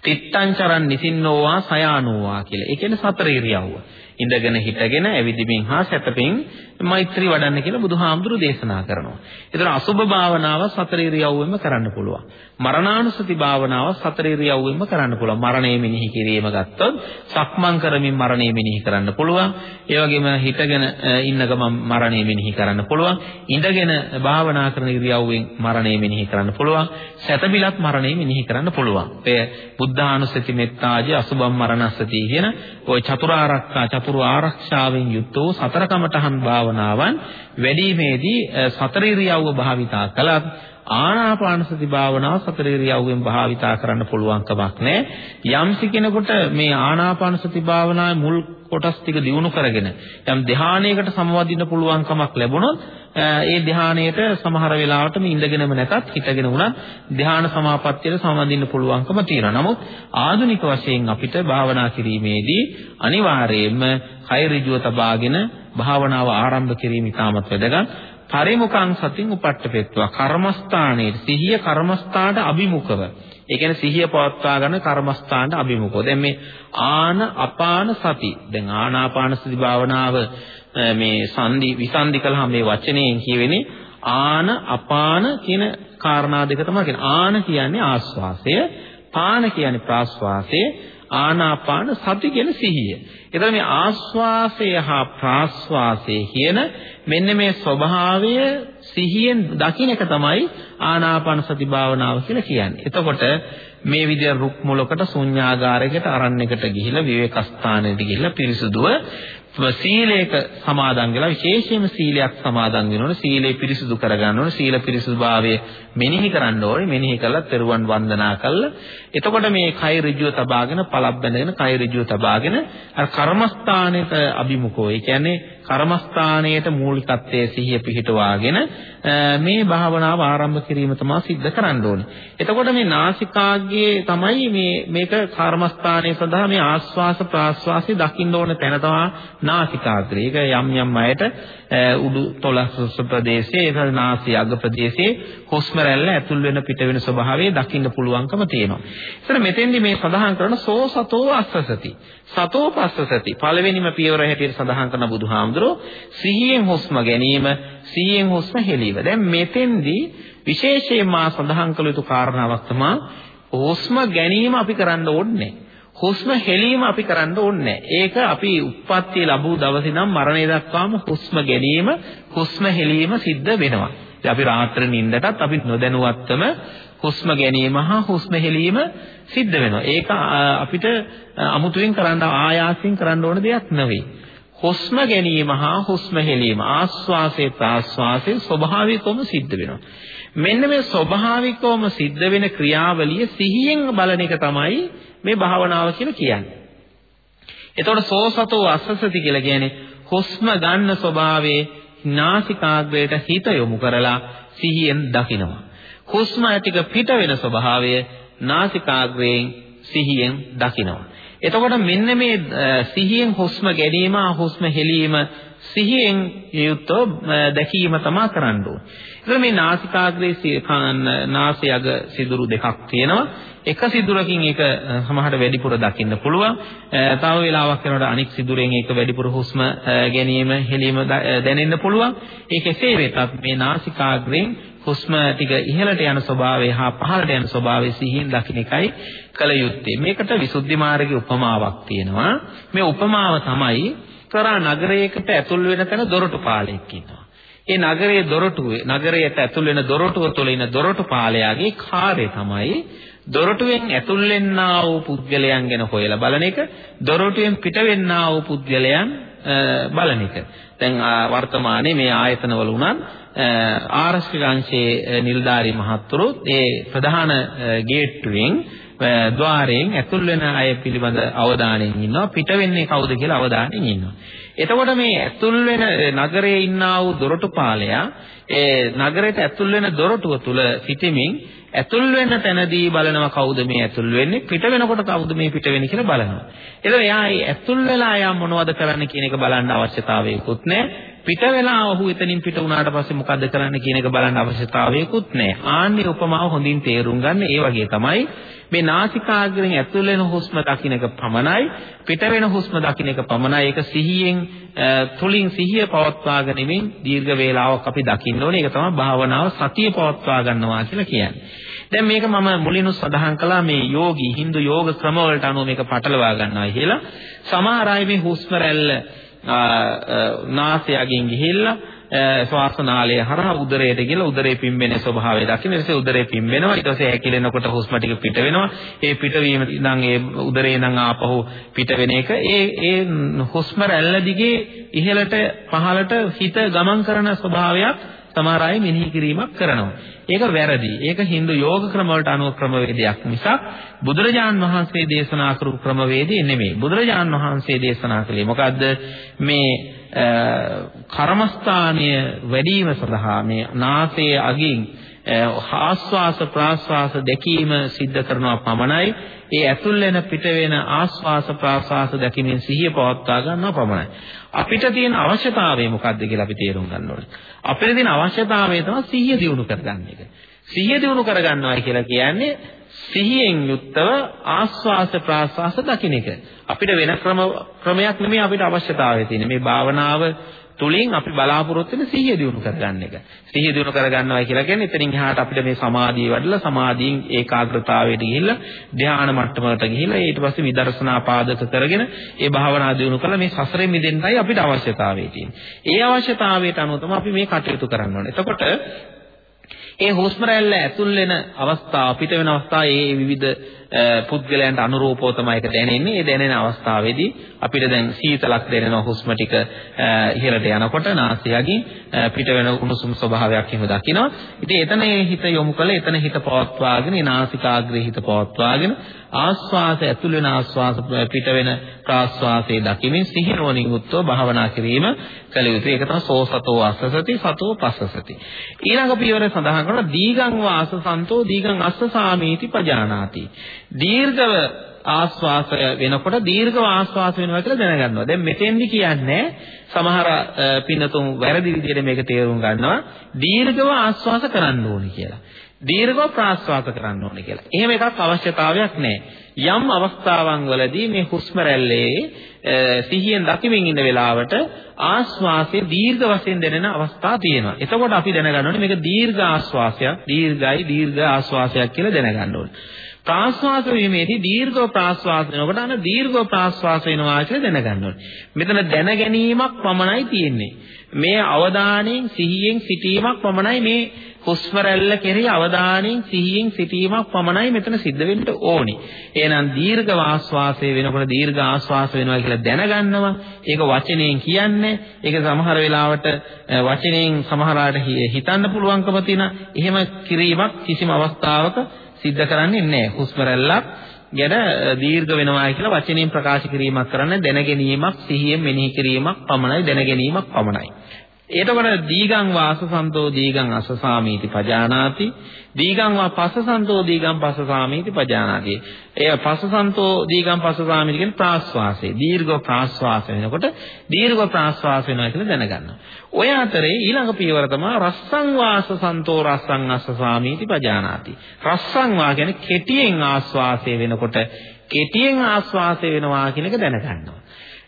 තිත්තංචරන් නිසින්නෝවා සයානෝවා කියලා. ඒ කියන්නේ සතර ඉරියව්ව. ඉඳගෙන හිටගෙන ඇවිදිමින් හා සැතපෙන් මෛත්‍රී වඩන්න කියලා බුදුහාමුදුරු දේශනා කරනවා. ඒතර අසුභ භාවනාව සතර ඉරියව්වෙම කරන්න පුළුවන්. මරණානුසති භාවනාව සතර ඉරියව්වෙම කරන්න පුළුවන්. මරණය මෙනෙහි කිරීම ගත්තොත් සක්මන් කරමින් මරණය මෙනෙහි කරන්න පුළුවන්. ඒ වගේම හිටගෙන ඉන්න ගමන් මරණය මෙනෙහි කරන්න පුළුවන්. ඉඳගෙන භාවනා කරන ඉරියව්වෙන් මරණය මෙනෙහි කරන්න පුළුවන්. සැතපිලත් මරණය මෙනෙහි කරන්න පුළුවන්. ඒ බුද්ධානුස්සති මෙත්තාජි අසුභම් මරණස්සති කියන ওই චතුරාර්යක චතුරු ආරක්ෂාවෙන් යුක්තෝ සතර කමඨහන් භාවනාවන් වැඩිමේදී සතර ඉරියව්ව භාවිතා කළත් ආනාපාන සති භාවනාව සතර ඉරියව්වෙන් භාවිතා කරන්න පුළුවන් කමක් නැහැ. යම්සි කෙනෙකුට මේ ආනාපාන සති භාවනාවේ මුල් කොටස් ටික දිනු කරගෙන යම් ධානයකට සමවදින්න පුළුවන් කමක් ලැබුණොත් ඒ ධානයේට සමහර වෙලාවට මේ ඉඳගෙනම නැතත් හිටගෙන වුණත් ධාන සමාපත්තියට සමවදින්න පුළුවන්කම තියෙනවා. නමුත් ආධුනික වශයෙන් අපිට භාවනා කිරීමේදී අනිවාර්යයෙන්ම කය ඍජුව තබාගෙන භාවනාව ආරම්භ කිරීම ඉතාමත් වැදගත්. පරිමුඛං සතින් උපට්ඨපෙත්වා. කර්මස්ථානයේ සිහිය කර්මස්ථානට අභිමුඛව. ඒ කියන්නේ සිහිය පවත්වා ගන්න කර්මස්ථානට අභිමුඛව. දැන් මේ ආන අපාන සති. දැන් ආනාපාන සති භාවනාව මේ සංදි විසන්දි කළාම මේ වචනයෙන් කියවෙන්නේ ආන අපාන කියන කාරණා දෙක තමයි කියන්නේ. ආන කියන්නේ ආස්වාසය පාන කියන්නේ ප්‍රාස්වාසය ආනාපාන සති කියන සිහිය. එතකොට මේ ආස්වාසය හා ප්‍රාස්වාසය කියන මෙන්න මේ ස්වභාවය සිහියෙන් දකින්න එක තමයි ආනාපාන සති භාවනාව කියලා කියන්නේ. එතකොට මේ විදිය රුක් මුලකට ශුන්‍යාගාරයකට අරණ්‍යකට ගිහිලා විවේක ස්ථානයට ගිහිලා පිරිසුදුව සීලයක සමාදන් වෙලා විශේෂයෙන්ම සීලයක් සමාදන් වෙනවනේ. සීලය පිරිසුදු කරගන්න ඕනේ. සීල පිරිසුදුභාවය මෙනෙහි කරන්න ඕනේ. මෙනෙහි කළා තෙරුවන් වන්දනා කළා. එතකොට මේ කය ඍජුව තබාගෙන පළක් බැඳගෙන කය ඍජුව තබාගෙන අර කර්මස්ථානෙට අභිමුඛව ඒ කියන්නේ කර්මස්ථානයට මූලිකත්වයේ සිහිය පිහිටවාගෙන මේ භාවනාව ආරම්භ කිරීම තමයි සිද්ධ කරන්න ඕනේ. එතකොට මේ නාසිකාග්‍රයේ තමයි මේ මේක කර්මස්ථානයේ සඳහා මේ ආස්වාස ප්‍රාස්වාසය දකින්න ඕන තැන තමයි නාසිකාග්‍රය. ඒක යම් යම් අයට උඩු තොලස් ප්‍රදේශයේ ඒ නාසය අග ප්‍රදේශයේ හුස්ම රැල්ල ඇතුල් වෙන පිට වෙන ස්වභාවය දකින්න පුළුවන්කම තියෙනවා. ඒතර මෙතෙන්දි මේ සඳහන් කරන සෝ සතෝ අස්සසති. සතෝ පස්සසති. පළවෙනිම පියවර හැටියට සඳහන් කරන බුදුහාමුදුරෝ සිහියෙන් හුස්ම ගැනීම, සිහියෙන් හුස්ම හෙලීම. දැන් මෙතෙන්දි විශේෂයෙන්ම මා සඳහන් කළ යුතු කාරණාවක් තමයි හුස්ම ගැනීම අපි කරන්න ඕනේ හුස්ම හෙලීම අපි කරන්න ඕනේ ඒක අපි උප්පත්තිය ලැබූ දවසේ නම් මරණය දක්වාම හුස්ම ගැනීම හුස්ම හෙලීම සිද්ධ වෙනවා. ඉතින් අපි රාත්‍රී නිින්දටත් අපි නොදැනුවත්වම හුස්ම ගැනීම හා හුස්ම හෙලීම සිද්ධ වෙනවා. ඒක අපිට අමුතුවෙන් කරන්න ආයාසයෙන් කරන්න ඕන දෙයක් නෙවෙයි. හුස්ම ගැනීම හා හුස්ම හෙලීම ආස්වාසේ ප්‍රාස්වාසේ ස්වභාවිකවම සිද්ධ වෙනවා. මෙන්න මේ ස්වභාවිකවම සිද්ධ වෙන ක්‍රියාවලිය සිහියෙන් බලන එක තමයි මේ භාවනාව කියලා කියන්නේ. එතකොට සෝසතෝ අස්සසති කියලා කියන්නේ හුස්ම ගන්න ස්වභාවයේ නාසිකාග්‍රයට හිත යොමු කරලා සිහියෙන් දකිනවා. හුස්ම ටික පිට වෙන ස්වභාවය නාසිකාග්‍රයෙන් සිහියෙන් දකිනවා. එතකොට මෙන්න මේ සිහියෙන් හුස්ම ගැනීම හුස්ම හෙලීම සිහියෙන් යුක්තව දැකීම තමයි කරන්න ඕනේ. ඒතර මේ නාසිකාග්‍රයේ නාසය අග සිදුරු දෙකක් තියෙනවා. එක සිදුරකින් ඒක සමහරට වැඩිපුර දකින්න පුළුවන්. තව වෙලාවක් යනකොට අනික් සිදුරෙන් ඒක වැඩිපුර හුස්ම ගැනීම හෙලීම දැනෙන්න පුළුවන්. ඒක එසේ වෙතත් මේ නාසිකාග්‍රයෙන් හුස්ම ටික ඉහළට යන ස්වභාවය හා පහළට යන ස්වභාවය සිහින් දකින්න එකයි කල යුත්තේ. මේකට විසුද්ධි මාර්ගයේ උපමාවක් තියෙනවා. මේ උපමාව තමයි කරා නගරයකට ඇතුල් වෙන තැන දොරටු පාලයක් ඉන්නවා. ඒ නගරයේ දොරටුවේ නගරයට ඇතුල් වෙන දොරටුව තුළ ඉන්න දොරටු පාලයාගේ කාර්යය තමයි දොරටුවෙන් ඇතුල් වෙන්නා වූ පුද්ගලයන් ගැන හොයලා බලන එක දොරටුවෙන් පිට වෙන්නා වූ පුද්ගලයන් බලන එක. දැන් වර්තමානයේ මේ ආයතනවල උනත් ආරක්ෂක අංශයේ නිලධාරී මහත්වරු ඒ ප්‍රධාන ගේට්ටුවෙන් ద్వාරයෙන් ඇතුල් වෙන අය පිළිබඳ අවධානයෙන් ඉන්නවා පිට වෙන්නේ කවුද කියලා අවධානයෙන් ඉන්නවා. එතකොට මේ ඇතුල් වෙන නගරයේ ඉන්නා වූ දොරටුපාලයා ඒ නගරයට ඇතුල් වෙන දොරටුව තුල සිටමින් ඇතුල් වෙන තැනදී බලනවා කවුද මේ ඇතුල් වෙන්නේ පිට වෙනකොට කවුද මේ පිට වෙන්නේ කියලා බලනවා. එතකොට එයා ඒ ඇතුල් වෙලා එයා මොනවද කරන්න කියන එක බලන්න අවශ්‍යතාවයකුත් නැහැ. පිට වෙලා ඔහු එතනින් පිට වුණාට පස්සේ මොකද්ද කරන්න කියන එක බලන්න අවශ්‍යතාවයකුත් නැහැ. ආන්නේ උපමාව හොඳින් තේරුම් ගන්න ඒ වගේ තමයි මේ නාසිකාග්‍රයෙන් ඇතුල් වෙන හුස්ම දකින්න එක පමණයි පිට වෙන හුස්ම දකින්න එක පමණයි ඒක සිහියෙන් තුලින් සිහිය පවත්වාගෙන ඉමින් දීර්ඝ වේලාවක් අපි දකින්න ඕනේ ඒක තමයි භාවනාව සතිය පවත්වා ගන්නවා කියලා කියන්නේ. දැන් මේක මම මුලින්ම සඳහන් කළා මේ යෝගී Hindu යෝග ක්‍රම වලට අනුව මේක පටලවා ගන්නවා කියලා. සමහර අය මේ හුස්ම රැල්ල නාසයකින් ගිහිල්ලා ශ්වාසනාලය හරහා උදරයට ගිහලා උදරේ පිම්බෙන ස්වභාවය දකින්න. ඊට පස්සේ උදරේ පිම්බෙනවා. ඊට පස්සේ හැකිලෙනකොට හුස්ම ටික පිට වෙනවා. ඒ පිටවීම ඉඳන් ඒ උදරේ ඉඳන් ආපහු පිට වෙන එක ඒ ඒ හුස්ම රැල්ල දිගේ ඉහළට පහළට හිත ගමන් කරන ස්වභාවයක් සමහර අය මෙනෙහි කිරීමක් කරනවා. ඒක වැරදි. ඒක Hindu යෝග ක්‍රම වලට අනුව ක්‍රමවේදයක් මිසක් බුදුරජාන් වහන්සේ දේශනා කරපු ක්‍රමවේදය නෙමෙයි. බුදුරජාන් වහන්සේ දේශනා කළේ මොකද්ද? මේ කර්මස්ථානීය වැඩිම සඳහා මේ නාසයේ අගින් ආස්වාස ප්‍රාස්වාස දෙකීම සිද්ධ කරනවා පමණයි. ඒ ඇතුල් වෙන පිට වෙන ආස්වාස ප්‍රාස්වාස දැකීමෙන් සිහිය පවත්වා ගන්නවා පමණයි. අපිට තියෙන අවශ්‍යතාවය මොකක්ද කියලා අපි තේරුම් ගන්න ඕනේ. අපිට තියෙන අවශ්‍යතාවය තමයි සිහිය දියුණු කරගන්න එක. සිහිය දියුණු කරගන්නවා කියලා කියන්නේ සිහියෙන් යුක්තව ආස්වාස ප්‍රාස්වාස දකින්න එක අපිට වෙන ක්‍රම ක්‍රමයක් නෙමෙයි අපිට අවශ්‍යතාවය තියෙන්නේ මේ භාවනාව තුලින් අපි බලාපොරොත්තු වෙන සිහිය දියුණු කරගන්න එක. සිහිය දියුණු කරගන්නවා කියලා කියන්නේ එතනින් එහාට අපිට මේ සමාධිය වඩලා සමාධියෙන් ඒකාග්‍රතාවයට ගිහිල්ලා ධ්‍යාන මට්ටමකට ගිහිල්ලා ඊට පස්සේ විදර්ශනා පාදක කරගෙන ඒ භාවනා දියුණු කරලා මේ සසරෙන් මිදෙන්නයි අපිට අවශ්‍යතාවය තියෙන්නේ. ඒ අවශ්‍යතාවයට අනුව තමයි අපි මේ කටයුතු කරන්න ඕනේ. එතකොට ඒ හුස්ම රැල්ල ඇතුල් වෙන අවස්ථාව පිට වෙන අවස්ථාව ඒ විවිධ පුද්ගලයන්ට අනුරූපව තමයි ඒක දැනෙන්නේ. ඒ දැනෙන අවස්ථාවේදී අපිට දැන් සීතලක් දැනෙන හුස්ම ටික ඉහළට යනකොට නාසයකින් පිට වෙන උණුසුම් ස්වභාවයක් එහෙම දකිනවා. ඉතින් එතන හිත යොමු කළ එතන හිත පවත්වාගෙන නාසිකාග්‍රේ හිත පවත්වාගෙන ආස්වාස ඇතුල් වෙන ආස්වාස පිට වෙන ප්‍රාස්වාසයේ දකිමින් සිහිනෝනින් යුක්තව භාවනා කිරීම කළ යුතුයි. ඒක තමයි සෝසතෝ අස්සසති සතෝ පස්සසති. ඊළඟ පියවර සඳහන් කරන දීගං වාසසන්තෝ දීගං අස්සසාමීති පජානාති. දීර්ඝව ආස්වාසය වෙනකොට දීර්ඝව ආස්වාස වෙනවා කියලා දැනගන්නවා. දැන් මෙතෙන්දි කියන්නේ සමහර පින්නතුන් වැරදි විදිහට මේක තේරුම් ගන්නවා. දීර්ඝව ආස්වාස කරන්න ඕනි කියලා. දීර්ඝව ප්‍රාස්වාස කරන්න ඕනේ කියලා. එහෙම එකක් අවශ්‍යතාවයක් නැහැ. යම් අවස්ථාවන් වලදී මේ හුස්ම රැල්ලේ සිහියෙන් දකිමින් ඉන්න වෙලාවට ආස්වාසයේ දීර්ඝ වශයෙන් දැනෙන අවස්ථා තියෙනවා. එතකොට අපි දැනගන්න ඕනේ මේක දීර්ඝ ආස්වාසයක්, දීර්ඝයි දීර්ඝ ආස්වාසයක් කියලා දැනගන්න ඕනේ. ප්‍රාශ්වාස වීමේදී දීර්ඝව ප්‍රාශ්වාස වෙනකොට අන දීර්ඝව ප්‍රාශ්වාස වෙනවා කියලා දැනගන්න ඕනේ. මෙතන දැන ගැනීමක් පමණයි තියෙන්නේ. මේ අවධානයෙන් සිහියෙන් සිටීමක් පමණයි මේ හුස්ම රැල්ල කෙරෙහි අවධානයෙන් සිහියෙන් සිටීමක් පමණයි මෙතන සිද්ධ වෙන්න ඕනි. එහෙනම් දීර්ඝ ආශ්වාසය වෙනකොට දීර්ඝ ආශ්වාස වෙනවා කියලා දැනගන්නවා. ඒක වචනයෙන් කියන්නේ. ඒක සමහර වෙලාවට වචනයෙන් සමහරාට හිතන්න පුළුවන්කම තියෙන. එහෙම කිරීමක් කිසිම අවස්ථාවක සිද්ධ කරන්නේ නැහැ. හුස්ම රැල්ලක් ගැන දීර්ඝ වෙනවා කියලා වචනයෙන් ප්‍රකාශ කිරීමක් කරන්නේ දැනගැනීමක් සිහියෙන් මෙනෙහි කිරීමක් පමණයි දැනගැනීමක් පමණයි. එතකොට දීගං වාසසන්තෝ දීගං අසසාමීති පජානාති. දීගං වා පස්සසන්තෝ දීගං පස්සසාමීති පජානාති. එය පස්සසන්තෝ දීගං පස්සසාමීති කියන්නේ ප්‍රාශ්වාසය දීර්ඝ ප්‍රාශ්වාස වෙනකොට දීර්ඝ ප්‍රාශ්වාස වෙනවා කියලා දැනගන්නවා. ඔය අතරේ ඊළඟ පියවර තමයි රස්සං වාසසන්තෝ රස්සං අස්සසාමීති පජානාති. රස්සං වා කියන්නේ කෙටියෙන් ආශ්වාසය වෙනකොට කෙටියෙන් ආශ්වාසය වෙනවා කියන එක දැනගන්නවා.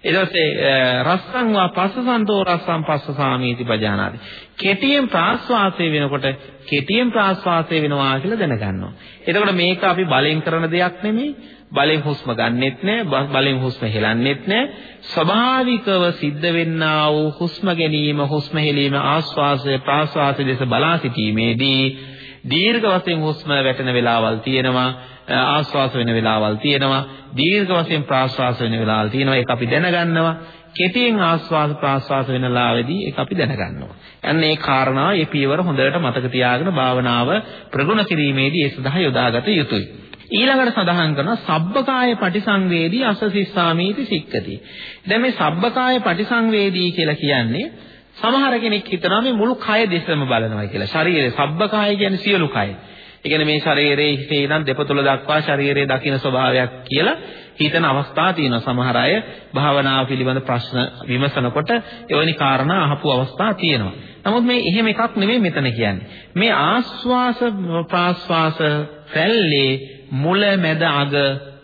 ඊට පස්සේ රස්සං වා පස්සසන්තෝ රස්සං පස්සසාමීති පජානාති. කෙටියෙන් ප්‍රාශ්වාසය වෙනකොට කෙටියෙන් ප්‍රාශ්වාසය වෙනවා කියලා දැනගන්නවා. එතකොට මේක අපි බලෙන් කරන දෙයක් නෙමෙයි. බලෙන් හුස්ම ගන්නෙත් නෑ, බලෙන් හුස්ම හෙලන්නෙත් නෑ. ස්වභාවිකව සිද්ධ වෙන්නා වූ හුස්ම ගැනීම, හුස්ම හෙලීම, ආශ්වාසය, ප්‍රාශ්වාසය දෙස බලා සිටීමේදී දීර්ඝ වශයෙන් හුස්ම වැටෙන වෙලාවල් තියෙනවා. ආශ්වාස වෙන වෙලාවල් තියෙනවා දීර්ඝ වශයෙන් ප්‍රාශ්වාස වෙන වෙලාවල් තියෙනවා ඒක අපි දැනගන්නවා කෙටියෙන් ආශ්වාස ප්‍රාශ්වාස වෙන ලාවේදී ඒක අපි දැනගන්නවා. යන්න ඒ කාරණාව මේ පියවර හොඳට මතක තියාගෙන භාවනාව ප්‍රගුණ කිරීමේදී ඒ සඳහා යොදාගත යුතුයි. ඊළඟට සඳහන් කරනවා සබ්බකාය පටිසංවේදී අසසිස්සාමීති සික්කති. දැන් මේ සබ්බකාය පටිසංවේදී කියලා කියන්නේ සමහර කෙනෙක් හිතනවා මේ මුළු කය දෙසම බලනවා කියලා. ශරීරය සබ්බකාය කියන්නේ සියලු කය. ඒ කියන්නේ මේ ශරීරයේ හිතේ ඉඳන් දෙපතුල දක්වා ශරීරයේ දකින්න ස්වභාවයක් කියලා හිතන අවස්ථා තියෙනවා. සමහර අය භාවනාව පිළිබඳ ප්‍රශ්න විමසනකොට එවැනි කාරණා අහපු අවස්ථා තියෙනවා. නමුත් මේ එහෙම එකක් නෙමෙයි මෙතන කියන්නේ. මේ ආස්වාස ප්‍රාස්වාස රැල්ලේ මුල මැද අග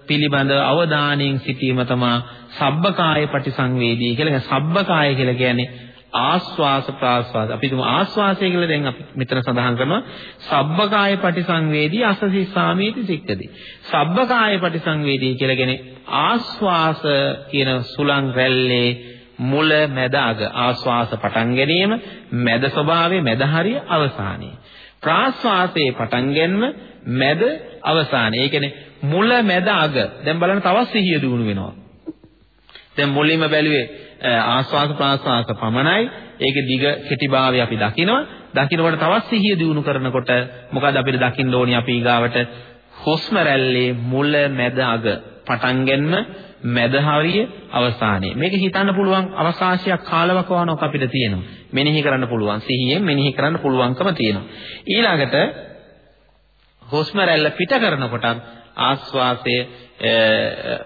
පිළිබඳ අවධානයෙන් සිටීම තමයි සබ්බකාය පටිසංවේදී කියලා. සබ්බකාය කියලා කියන්නේ ආස්වාස ප්‍රාස්වාස. අපි තුමු ආස්වාසය කියලා දැන් අපි මෙතන සඳහන් කරනවා. සබ්බකාය පටිසංවේදී අසසිස්සාමීති සික්කදී සබ්බකාය පටිසංවේදී කියලා කියන්නේ ආස්වාස කියන සුලං රැල්ලේ මුල මැද අග. ආස්වාස පටන් ගැනීම මැද ස්වභාවයේ මැද හරිය අවසානයේ. ප්‍රාස්වාසයේ පටන් ගැනීම මැද අවසානයේ. ඒ කියන්නේ මුල මැද අග. දැන් බලන්න තවත් සිහිය දිනු වෙනවා. දැන් මුලින්ම බැලුවේ ආස්වාද ප්‍රාස්වාද පමණයි. ඒකේ දිග කෙටිභාවය අපි දකිනවා. දකින්නකොට තවත් සිහිය දියුණු කරනකොට මොකද අපිට දකින්න ඕනි අපි ඊගාවට හුස්ම රැල්ලේ මුල මැද අග පටන් ගැනීම මැද හරිය අවසානයේ මේක හිතන්න පුළුවන් අවකාශයක් කාලවකවානක් අපිට තියෙනවා මෙනෙහි කරන්න පුළුවන් සිහියෙන් මෙනෙහි කරන්න පුළුවන්කම තියෙනවා ඊළඟට හුස්ම රැල්ල පිට කරනකොට ආස්වාසය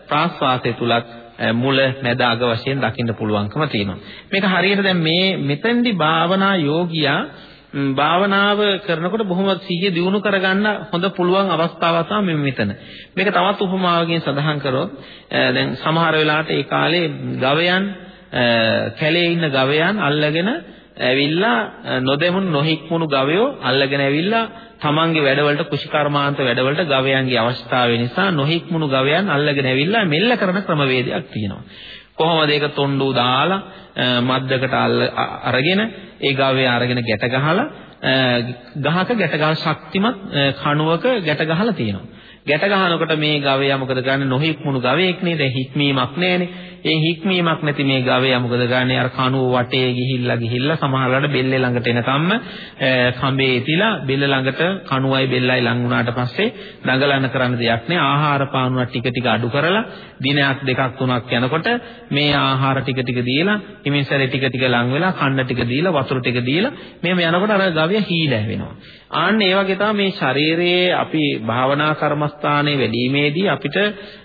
ප්‍රාස්වාසය තුලත් මුල මැද අග වශයෙන් දකින්න පුළුවන්කම තියෙනවා. මේක හරියට දැන් මේ මෙතෙන්දි භාවනා යෝගියා භාවනාව කරනකොට බොහොම සිහිය දියුණු කරගන්න හොඳ පුළුවන් අවස්ථාවක් තමයි මෙතන. මේක තවත් උපමාවකින් සඳහන් කරොත් දැන් සමහර වෙලාවට ඒ කාලේ ගවයන් කැලේ ඉන්න ගවයන් අල්ලගෙන ඇවිල්ලා නොදෙමුණු නොහික්මුණු ගවයෝ අල්ලගෙන ඇවිල්ලා තමන්ගේ වැඩවලට කුෂිකර්මාන්ත වැඩවලට ගවයන්ගේ අවස්ථාව නිසා නොහික්මුණු ගවයන් අල්ලගෙන ඇවිල්ලා මෙල්ල කරන ක්‍රමවේදයක් තියෙනවා. කොහොමද ඒක තොණ්ඩු දාලා මද්දකට අරගෙන ඒ ගවය අරගෙන ගැට ගහලා ගහක ගැට ගහන ශක්තිමත් කණුවක ගැට ගහලා තියෙනවා. ගැට ගහනකොට මේ ගවයා මොකද කරන්නේ නොහික්මුණු ගවයෙක් නේද හික්මීමක් නැහැනේ ඒ හික්මීමක් නැති මේ ගවයා මොකද කරන්නේ? අර කණුව වටේ ගිහිල්ලා ගිහිල්ලා සමහරවිට බෙල්ල ළඟට එනකම්ම කඹේ තිලා බෙල්ල ළඟට කණුවයි බෙල්ලයි ලං වුණාට පස්සේ දඟලන කරන්න දෙයක් නෑ. ආහාර පානුව ටික ටික අඩු කරලා දිනයක් දෙකක් තුනක් යනකොට මේ ආහාර ටික ටික දීලා හිමින්සරේ ටික ටික ලං වෙලා කන්න ටික දීලා වතුර ටික දීලා මෙහෙම යනකොට අර ගවයා හීලා වෙනවා. ආන්න ඒ වගේ තමයි මේ ශරීරයේ අපි භාවනා කර්මස්ථානයේ වැඩිීමේදී අපිට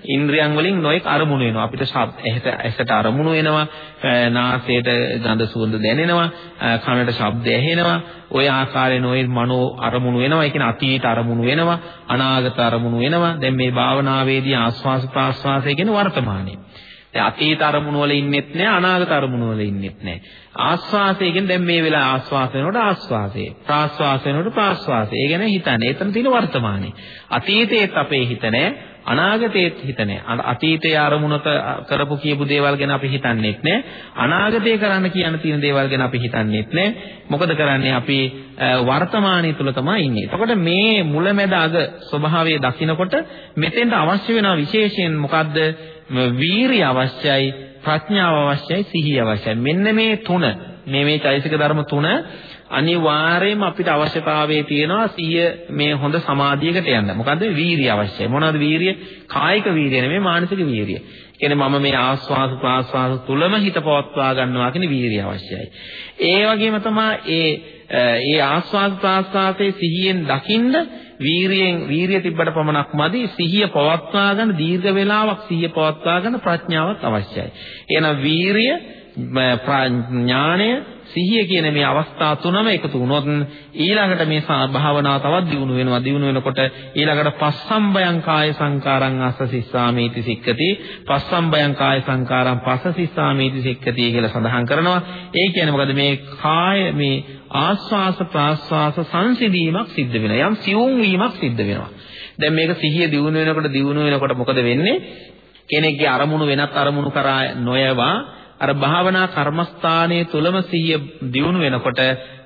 ඉන්ද්‍රියන් වලින් නොඑක් අරමුණු වෙනවා. අපිට ශබ්ද ඇසට අරමුණු වෙනවා නාසයට ගඳ සුවඳ දැනෙනවා කනට ශබ්ද ඇහෙනවා ওই ආකාරයෙන් නොඑක් මනෝ අරමුණු වෙනවා. ඒ කියන්නේ අතීත අරමුණු වෙනවා අනාගත අරමුණු වෙනවා. දැන් මේ භාවනාවේදී ආස්වාස ප්‍රාස්වාසය කියන වර්තමානයේ. දැන් අතීත අරමුණු වල ඉන්නෙත් නෑ අනාගත අරමුණු වල ඉන්නෙත් නෑ. ආස්වාසය කියන්නේ දැන් මේ වෙලාව ආස්වාස වෙනකොට ආස්වාසය ප්‍රාස්වාස වෙනකොට ප්‍රාස්වාසය. ඒ ගැන හිතන්නේ. එතන තියෙන වර්තමානයේ. අතීතයේත් අපේ හිත නෑ. අනාගතයේත් හිත නෑ අතීතයේ අරමුණක කරපු කියපු දේවල් ගැන අපි හිතන්නේත් නෑ. අනාගතයේ කරන්න කියන තියෙන දේවල් ගැන අපි හිතන්නේත් නෑ. මොකද කරන්නේ? අපි වර්තමානයේ තුල තමයි ඉන්නේ. එතකොට මේ මුලැමැද අග ස්වභාවය දකිනකොට මෙතෙන්ට අවශ්‍ය වෙන විශේෂයෙන් මොකද්ද? වීරිය අවශ්‍යයි ප්‍රඥාව අවශ්‍යයි සිහිය අවශ්‍යයි. මෙන්න මේ තුන මේ මේ චෛසික ධර්ම තුන අනිවාර්යයෙන්ම අපිට අවශ්‍යතාවයේ තියෙනවා සිහිය මේ හොඳ සමාධියකට යන්න. මොකද්ද? වීරිය අවශ්‍යයි. මොනවද වීරිය? කායික වීරිය නෙමෙයි මානසික වීරිය. කියන්නේ මම මේ ආස්වාද ප්‍රාස්වාද තුලම හිත පවත්වා ගන්නවා කියන වීරිය අවශ්‍යයි. ඒ වගේම තමයි ඒ ඒ ආස්වාද ප්‍රාස්වාදයේ සිහියෙන් දකින්න වීරියෙන් වීරිය තිබ්බට පමණක් මදි සිහිය පවත්වා ගන්න දීර්ඝ වේලාවක් සිහිය පවත්වා ගන්න ප්‍රඥාවක් අවශ්‍යයි. එහෙනම් වීරිය ප්‍රඥාණය සිහිය කියන මේ අවස්ථා තුනම එකතු වුණොත් ඊළඟට මේ භාවනාව තවත් දියුණු වෙනවා. දියුණු වෙනකොට ඊළඟට පස්සම්බයං කාය සංකාරං අස්සසිස්සාමීති සික්කති. පස්සම්බයං කාය සංකාරං පස්සසිස්සාමීති සික්කති කියලා සඳහන් කරනවා. ඒ කියන්නේ මොකද මේ කාය මේ ආස්වාස ප්‍රාස්වාස සංසිඳීමක් සිද්ධ වෙනවා. යම් සිවුම් වීමක් සිද්ධ වෙනවා. දැන් මේක සිහිය දියුණු වෙනකොට දියුණු වෙනකොට මොකද වෙන්නේ? කෙනෙක්ගේ අරමුණු වෙනත් අරමුණු කරා නොයවා අර භාවනා කර්මස්ථානයේ තුලම සිහිය දියුණු වෙනකොට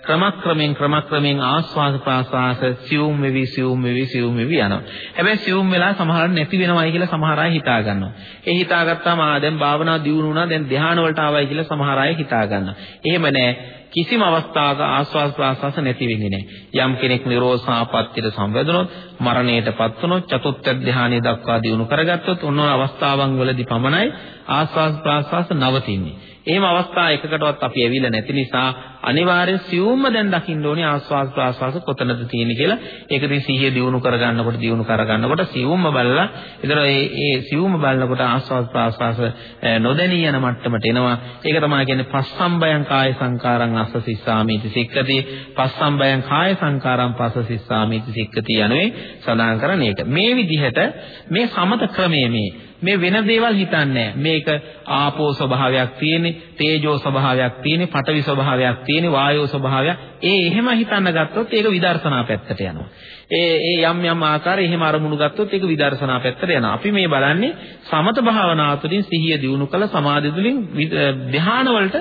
ක්‍රමක්‍රමෙන් ක්‍රමක්‍රමෙන් ආස්වාද ප්‍රාසාස සියුම් වෙවි සියුම් වෙවි සියුම් වෙවි යනවා. හැබැයි සියුම් වෙලා සමහරක් නැති වෙනවයි කියලා සමහර අය හිතා ගන්නවා. ඒ හිතාගත්තාම ආ දැන් භාවනා දියුණු වුණා දැන් ධ්‍යාන වලට ආවයි කියලා සමහර අය හිතා ගන්නවා. එහෙම නෑ. කිසිම අවස්ථාවක ආස්වාස් ප්‍රාසාස නැති වෙන්නේ නැහැ. යම් කෙනෙක් නිරෝධ සමාපත්තියට සම්වැදුනොත්, මරණයටපත් වුනොත්, චතුත්ථ ධානය දක්වා දියුණු කරගත්තොත්, ඔන්න අවස්ථාවන් වලදී පමණයි ආස්වාස් ප්‍රාසාස නවතින්නේ. එහෙම අවස්ථා එකකටවත් අපි ඇවිල්ලා නැති නිසා අනිවාර්යෙන් සියුම්ම දැන් දකින්න ඕනේ ආස්වාස් ප්‍රාස්වාස කොතනද තියෙන්නේ කියලා. ඒක ඉතින් සිහිය දියුණු කරගන්නකොට දියුණු කරගන්නකොට සියුම්ම බලලා ඒතර ඒ ඒ සියුම්ම බලනකොට ආස්වාස් ප්‍රාස්වාස නොදැනී යන මට්ටමට එනවා. ඒක තමයි කියන්නේ පස්සම්බයං කාය සංකාරං අස්ස සිස්සාමීති සික්කති. පස්සම්බයං කාය සංකාරං පස්ස සිස්සාමීති සික්කති යනුවේ සඳහන් කරන්නේ ඒක. මේ විදිහට මේ සමත ක්‍රමයේ මේ මේ වෙන දේවල් හිතන්නේ මේක ආපෝ ස්වභාවයක් තියෙන්නේ තේජෝ ස්වභාවයක් තියෙන්නේ පඨවි ස්වභාවයක් තියෙන්නේ වායෝ ස්වභාවයක්. ඒ එහෙම හිතන්න ගත්තොත් ඒක විදර්ශනා පැත්තට යනවා. ඒ ඒ යම් යම් ආකාරයේ එහෙම අරමුණු ගත්තොත් ඒක විදර්ශනා පැත්තට යනවා. අපි මේ බලන්නේ සමත භාවනාව තුළින් සිහිය දියුණු කළ සමාධි තුළින් ධ්‍යාන වලට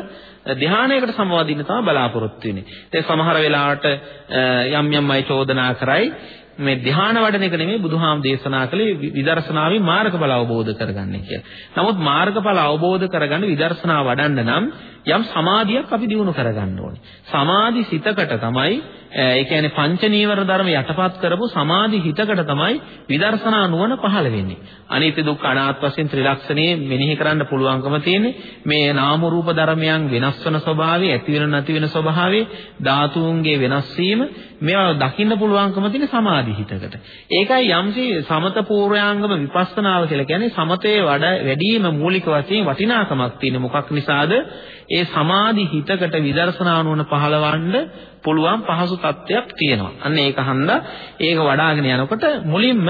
ධ්‍යානයකට සමවදින්න තමයි බලාපොරොත්තු වෙන්නේ. ඒ සමහර වෙලාවට යම් යම් අය චෝදනා කරයි මේ ධ්‍යාන වඩන එක නෙමෙයි බුදුහාම දේශනා කළේ විදර්ශනාවේ මාර්ගඵල අවබෝධ කරගන්න කියලා. නමුත් මාර්ගඵල අවබෝධ කරගන්න විදර්ශනා වඩන්න නම් යම් සමාධියක් අපි දිනු කරගන්න ඕනේ. සමාධි සිතකට තමයි ඒ කියන්නේ පංච නීවර ධර්ම යටපත් කරපු සමාධි හිතකට තමයි විදර්ශනා නුවණ පහළ වෙන්නේ. අනිත්‍ය දුක්ඛ අනාත්ම වශයෙන් ත්‍රිලක්ෂණයේ මෙනෙහි කරන්න පුළුවන්කම තියෙන්නේ මේ නාම රූප ධර්මයන් වෙනස් වෙන ස්වභාවය, ඇති වෙන නැති වෙන ස්වභාවය, ධාතුන්ගේ වෙනස් වීම මේවා දකින්න පුළුවන්කම තියෙන සමාධි හිතකට. ඒකයි යම්සි සමත පූර්වාංගම විපස්සනාව කියලා කියන්නේ සමතේ වඩ වැඩිම මූලික වශයෙන් වටිනාකමක් තියෙන මොකක් නිසාද? ඒ සමාධි හිතකට විදර්ශනා නුවණ පහළවන්න පුළුවන් පහසු තත්ත්වයක් තියෙනවා. අන්න ඒක හන්දා ඒක වඩාගෙන යනකොට මුලින්ම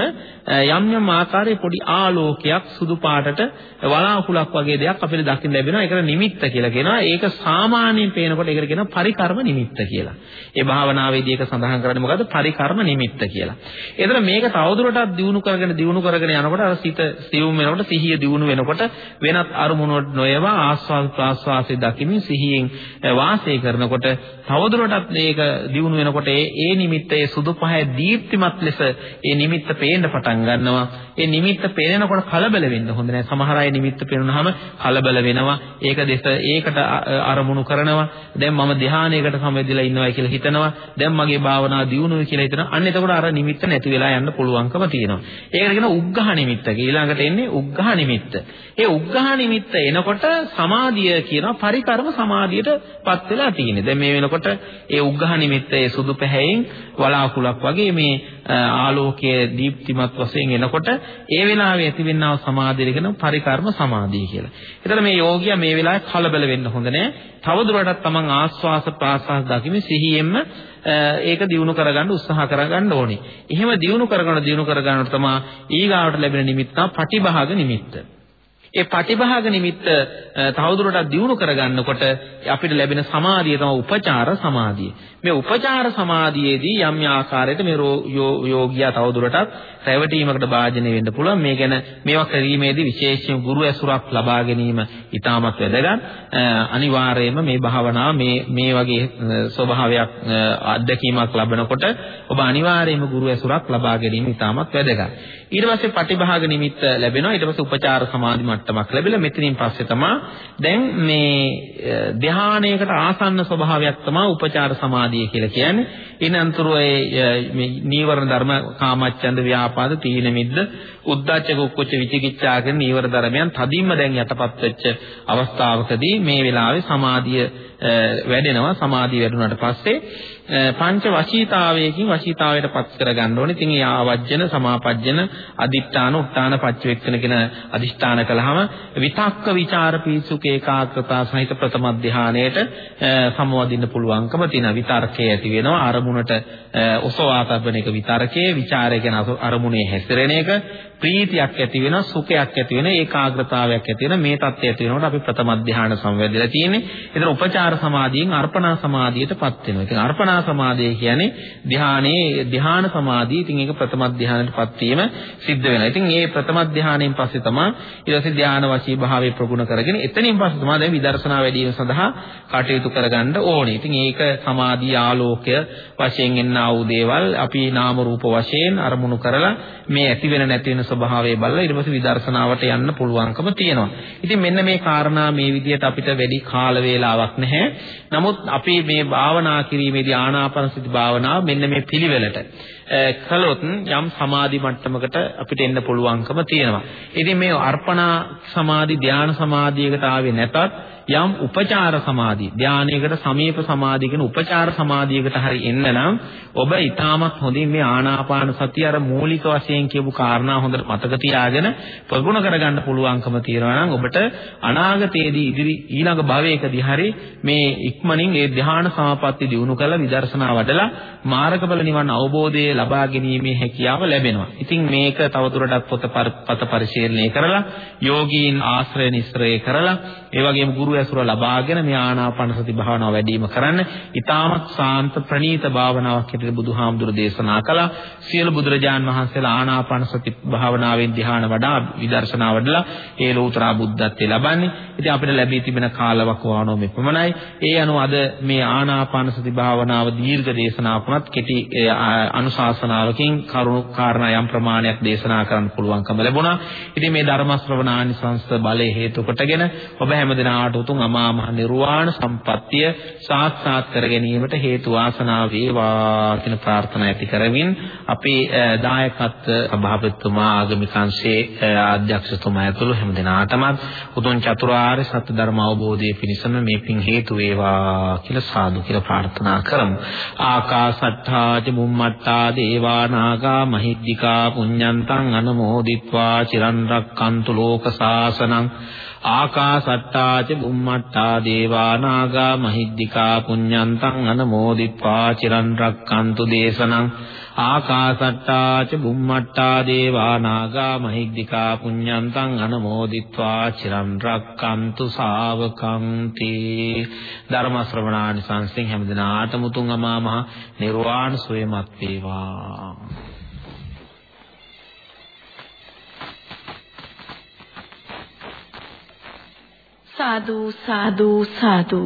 යම් යම් ආකාරයේ පොඩි ආලෝකයක් සුදු පාටට වලාකුලක් වගේ දෙයක් අපිට දකින්න ලැබෙනවා. ඒකට නිමිත්ත කියලා කියනවා. ඒක සාමාන්‍යයෙන් පේනකොට ඒකට කියනවා පරිකර්ම නිමිත්ත කියලා. ඒ භාවනාවේදී ඒක සඳහන් කරන්නේ මොකද්ද? පරිකර්ම නිමිත්ත කියලා. ඒතර මේක තවදුරටත් දියුණු කරගෙන දියුණු කරගෙන යනකොට අර සිත සියුම් වෙනකොට සිහිය දියුණු වෙනකොට වෙනත් අරමුණුවට නොයවා ආස්වාද ප්‍රාස්වාසයේ දකිමින් සිහියෙන් වාසය කරනකොට තවදුරටත් මේක දියුණු වෙනකොට ඒ නිමිත්තේ සුදු පහේ දීප්තිමත් ලෙස ඒ නිමිත්ත පේන්න පටන් ගන්නවා. ඒ නිමිත්ත පේනකොට කලබල වෙන්න හොඳ නැහැ. සමහර අය නිමිත්ත පේනනහම කලබල වෙනවා. ඒක දෙස ඒකට අරමුණු කරනවා. දැන් මම ධානයකට සමවැදිලා ඉන්නවා කියලා හිතනවා. දැන් මගේ භාවනාව දියුණුවයි කියලා හිතනවා. අන්න එතකොට අර නිමිත්ත නැති වෙලා යන්න පුළුවන්කම තියෙනවා. ඒකට කියන උග්ඝහ නිමිත්ත. ඊළඟට එන්නේ උග්ඝහ නිමිත්ත. ඒ උග්ඝහ නිමිත්ත එනකොට සමාධිය කියනවා පරිකර්ම සමාධියටපත් වෙලා තියෙන්නේ. දැන් මේ වෙනකොට ඒ උග්ඝහ නිමිත්ත ඒ සුදු පැහැයෙන් වලාකුලක් වගේ මේ ආලෝකයේ දීප්තිමත් වශයෙන් එනකොට ඒ වෙලාවේ ඇතිවෙනා සමාධිය කියන පරිකර්ම සමාධිය කියලා. ඒතර මේ යෝගියා මේ වෙලාවේ කලබල වෙන්න හොඳ නැහැ. තවදුරටත් තමන් ආස්වාස ප්‍රාස්වාස දකිමින් සිහියෙන්ම ඒක දිනු කරගන්න උත්සාහ කරගන්න ඕනේ. එහෙම දිනු කරගෙන දිනු කරගන්නකොට තමයි ඊගාවට ලැබෙන නිමිත්ත පටිභාග නිමිත්ත. ඒ පටිභාග නිමිත්ත තවදුරටත් දියුණු කරගන්නකොට අපිට ලැබෙන සමාධිය තමයි උපචාර සමාධිය. මේ උපචාර සමාධියේදී යම් ආකාරයකට මේ යෝගියා තවදුරටත් රැවටීමකට භාජනය වෙන්න පුළුවන්. මේ ගැන මේවා කිරීමේදී විශේෂයෙන් ගුරු ඇසුරක් ලබා ගැනීම ඉතාමත් වැදගත්. අනිවාර්යයෙන්ම මේ භාවනාව මේ මේ වගේ ස්වභාවයක් අත්දැකීමක් ලබනකොට ඔබ අනිවාර්යයෙන්ම ගුරු ඇසුරක් ලබා ගැනීම ඉතාමත් වැදගත්. ඊට පස්සේ පටිභාග නිමිත්ත ලැබෙනවා. ඊට පස්සේ උපචාර සමාධි මට්ටමක් ලැබිලා මෙතනින් පස්සේ තමයි දැන් මේ ධානයකට ආසන්න ස්වභාවයක් තමයි උපචාර සමාධිය කියලා කියන්නේ. ඊනන්තර ඒ මේ නීවරණ ධර්ම කාමච්ඡන්ද ව්‍යාපාද තීන මිද්ද උද්ධච්ච කුක්කුච්ච විචිකිච්ඡා කියන නීවර ධර්මයන් තදින්ම දැන් යටපත් වෙච්ච අවස්ථාවකදී මේ වෙලාවේ සමාධිය වැඩෙනවා සමාධිය වැඩුණාට පස්සේ පංච වචීතාවයකින් වචීතාවයට පත් කරගන්න ඕනේ. ඉතින් ඒ ආවජ්ජන, සමාපජ්ජන, අදිත්‍යාන, උත්තාන, පච්චවේක්ෂණ කියන අදිෂ්ඨාන කළාම විතක්ක ਵਿਚාර පිසුක ඒකාග්‍රතාව සහිත ප්‍රථම ධානයේට සමවදින්න පුළුවන්කම තියෙනවා. විතර්කයේ ඇති වෙනවා අරමුණට ඔසවා තබන එක විතර්කයේ, ਵਿਚාරය කියන අරමුණේ හැසිරෙන එක, ප්‍රීතියක් ඇති වෙනවා, සුඛයක් ඇති වෙනවා, ඒකාග්‍රතාවයක් ඇති වෙනවා. මේ தත්ත්වය ඇති වෙනකොට අපි ප්‍රථම ධානය සම්වැදලා තියෙන්නේ. ඒතර උපචාර සමාධියෙන් අර්පණා සමාධියටපත් වෙනවා. ඉතින් අර්පණා අර්පණා සමාධිය කියන්නේ ධානයේ ධාන සමාධිය. ඉතින් ඒක ප්‍රථම ධානයටපත් වීම සිද්ධ වෙනවා. ඉතින් මේ ප්‍රථම ධානයෙන් පස්සේ තමයි ඊට පස්සේ ධාන වශී භාවයේ ප්‍රගුණ කරගෙන එතනින් පස්සේ තමයි දැන් විදර්ශනා වැඩි වීම සඳහා කටයුතු කරගන්න ඕනේ. ඉතින් ඒක සමාධි ආලෝකය වශයෙන් එන්නා වූ දේවල් අපි නාම රූප වශයෙන් අරමුණු කරලා මේ ඇති වෙන නැති වෙන ස්වභාවය බලලා ඊට පස්සේ විදර්ශනාවට යන්න පුළුවන්කම තියෙනවා. ඉතින් මෙන්න මේ කාරණා මේ විදිහට අපිට වැඩි කාල වේලාවක් නැහැ. නමුත් අපි මේ භාවනා කිරීමේදී ආනාපාන සති භාවනාව මෙන්න මේ පිළිවෙලට. කළොත් යම් සමාධි මට්ටමකට අපිට එන්න පුළුවන්කම තියෙනවා. ඉතින් මේ අර්පණා සමාධි ධානා සමාධියකට ආවේ නැතත් යම් උපචාර සමාධි ධානයකට සමීප සමාධිය කියන උපචාර සමාධියකට හරි එන්න නම් ඔබ ඊටමත් හොඳින් මේ ආනාපාන සතිය අර මූලික වශයෙන් කියපු කාරණා හොඳට මතක තියාගෙන ප්‍රගුණ කරගන්න පුළුවන්කම තියෙනවා නම් ඔබට අනාගතයේදී ඉදිරි ඊළඟ භවයකදී හරි මේ ඉක්මනින් ඒ ධ්‍යාන සමාපatti දිනු කළ විදර්ශනා වඩලා මාර්ගඵල නිවන් අවබෝධය ලබා ගැනීමේ හැකියාව ලැබෙනවා. ඉතින් මේක තවදුරටත් පොත පත පරිශීලනය කරලා යෝගීන් ආශ්‍රය නිස්සරය කරලා ඒ වගේම ගුරු ඇසුර ලබාගෙන මේ ආනාපාන සති භාවනාව වැඩිම කරන්න. ඊටමත් සාන්ත ප්‍රණීත භාවනාවක් හැටියට බුදුහාමුදුරු දේශනා කළා. සියලු බුදුරජාන් වහන්සේලා ආනාපාන සති භාවනාවෙන් ධ්‍යාන වඩා විදර්ශනා වඩලා ඒ ලෝතර බුද්ධත්වයේ ලබන්නේ. ඉතින් අපිට ලැබී තිබෙන කාලවකවානෝ මේ පමණයි. ඒ අනුව අද මේ ආනාපාන සති භාවනාව දීර්ඝ දේශනාවකුණත් කෙටි අනුශාසනාවකින් කරුණු කාරණා යම් ප්‍රමාණයක් දේශනා කරන්න පුළුවන්කම ලැබුණා. ඉතින් මේ ධර්ම ශ්‍රවණානිසංස බලය හේතු කොටගෙන ඔබ හැමදෙනාට උතුම් අමා මහ නිර්වාණ සම්පත්තිය සාක්ෂාත් කර ගැනීමට හේතු වාසනා වේවා කියන ප්‍රාර්ථනා ඇති කරමින් අපේ දායකත්ව සභාපතිතුමා ආගමික අංශයේ අධ්‍යක්ෂතුමා ඇතුළු හැමදෙනාටම උතුම් චතුරාර්ය සත්‍ය ධර්ම අවබෝධයේ පිණසම මේ පින් හේතු වේවා කියලා සාදු කියලා ප්‍රාර්ථනා කරමු. ආකාසට්ඨා ච බුම්මට්ටා දේවා නාගා මහිද්దికා පුඤ්ඤන්තං අනුමෝදිත්වා. චිරන් රක්칸තු ලෝක සාසනං ආකාසට්ටාච බුම්මට්ටා දේවා නාග මහිද්దికා පුඤ්ඤන්තං අනමෝදිත්වා චිරන් රක්칸තු දේශනං ආකාසට්ටාච බුම්මට්ටා දේවා නාග මහිද්దికා පුඤ්ඤන්තං අනමෝදිත්වා චිරන් රක්칸තු ශාවකන්ති ධර්ම ශ්‍රවණානි සංසින් හැමදිනාටම උතුම් අමා මහ නිර්වාණ සුවයමත් වේවා සාදු සාදු සාදු.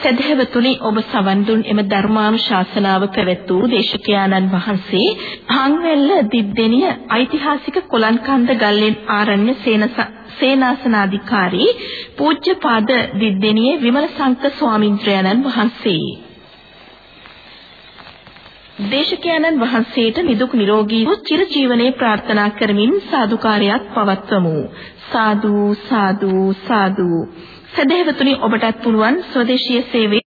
සදහැවතුනි ඔබ සවන් දුන් එම ධර්මානුශාසනාව පැවැත් වූ දේශකයාණන් වහන්සේ හංවැල්ල දිද්දෙනිය ඓතිහාසික කොලන්කන්ද ගල්ලෙන් ආරණ්‍ය සේනාසනාධිකාරී පූජ්‍යපාද දිද්දෙනියේ විමල සංක ස්වාමින්ද්‍රයන්න් වහන්සේ. දේශකයන්න් වහන්සේට නිදුක් නිරෝගී වූ චිරජීවනයේ ප්‍රාර්ථනා කරමින් සාදුකාරයක් පවත්වමු. සාදු සාදු සාදු. සදහැවතුනි ඔබටත් පුළුවන් ස්වදේශීය සේවයේ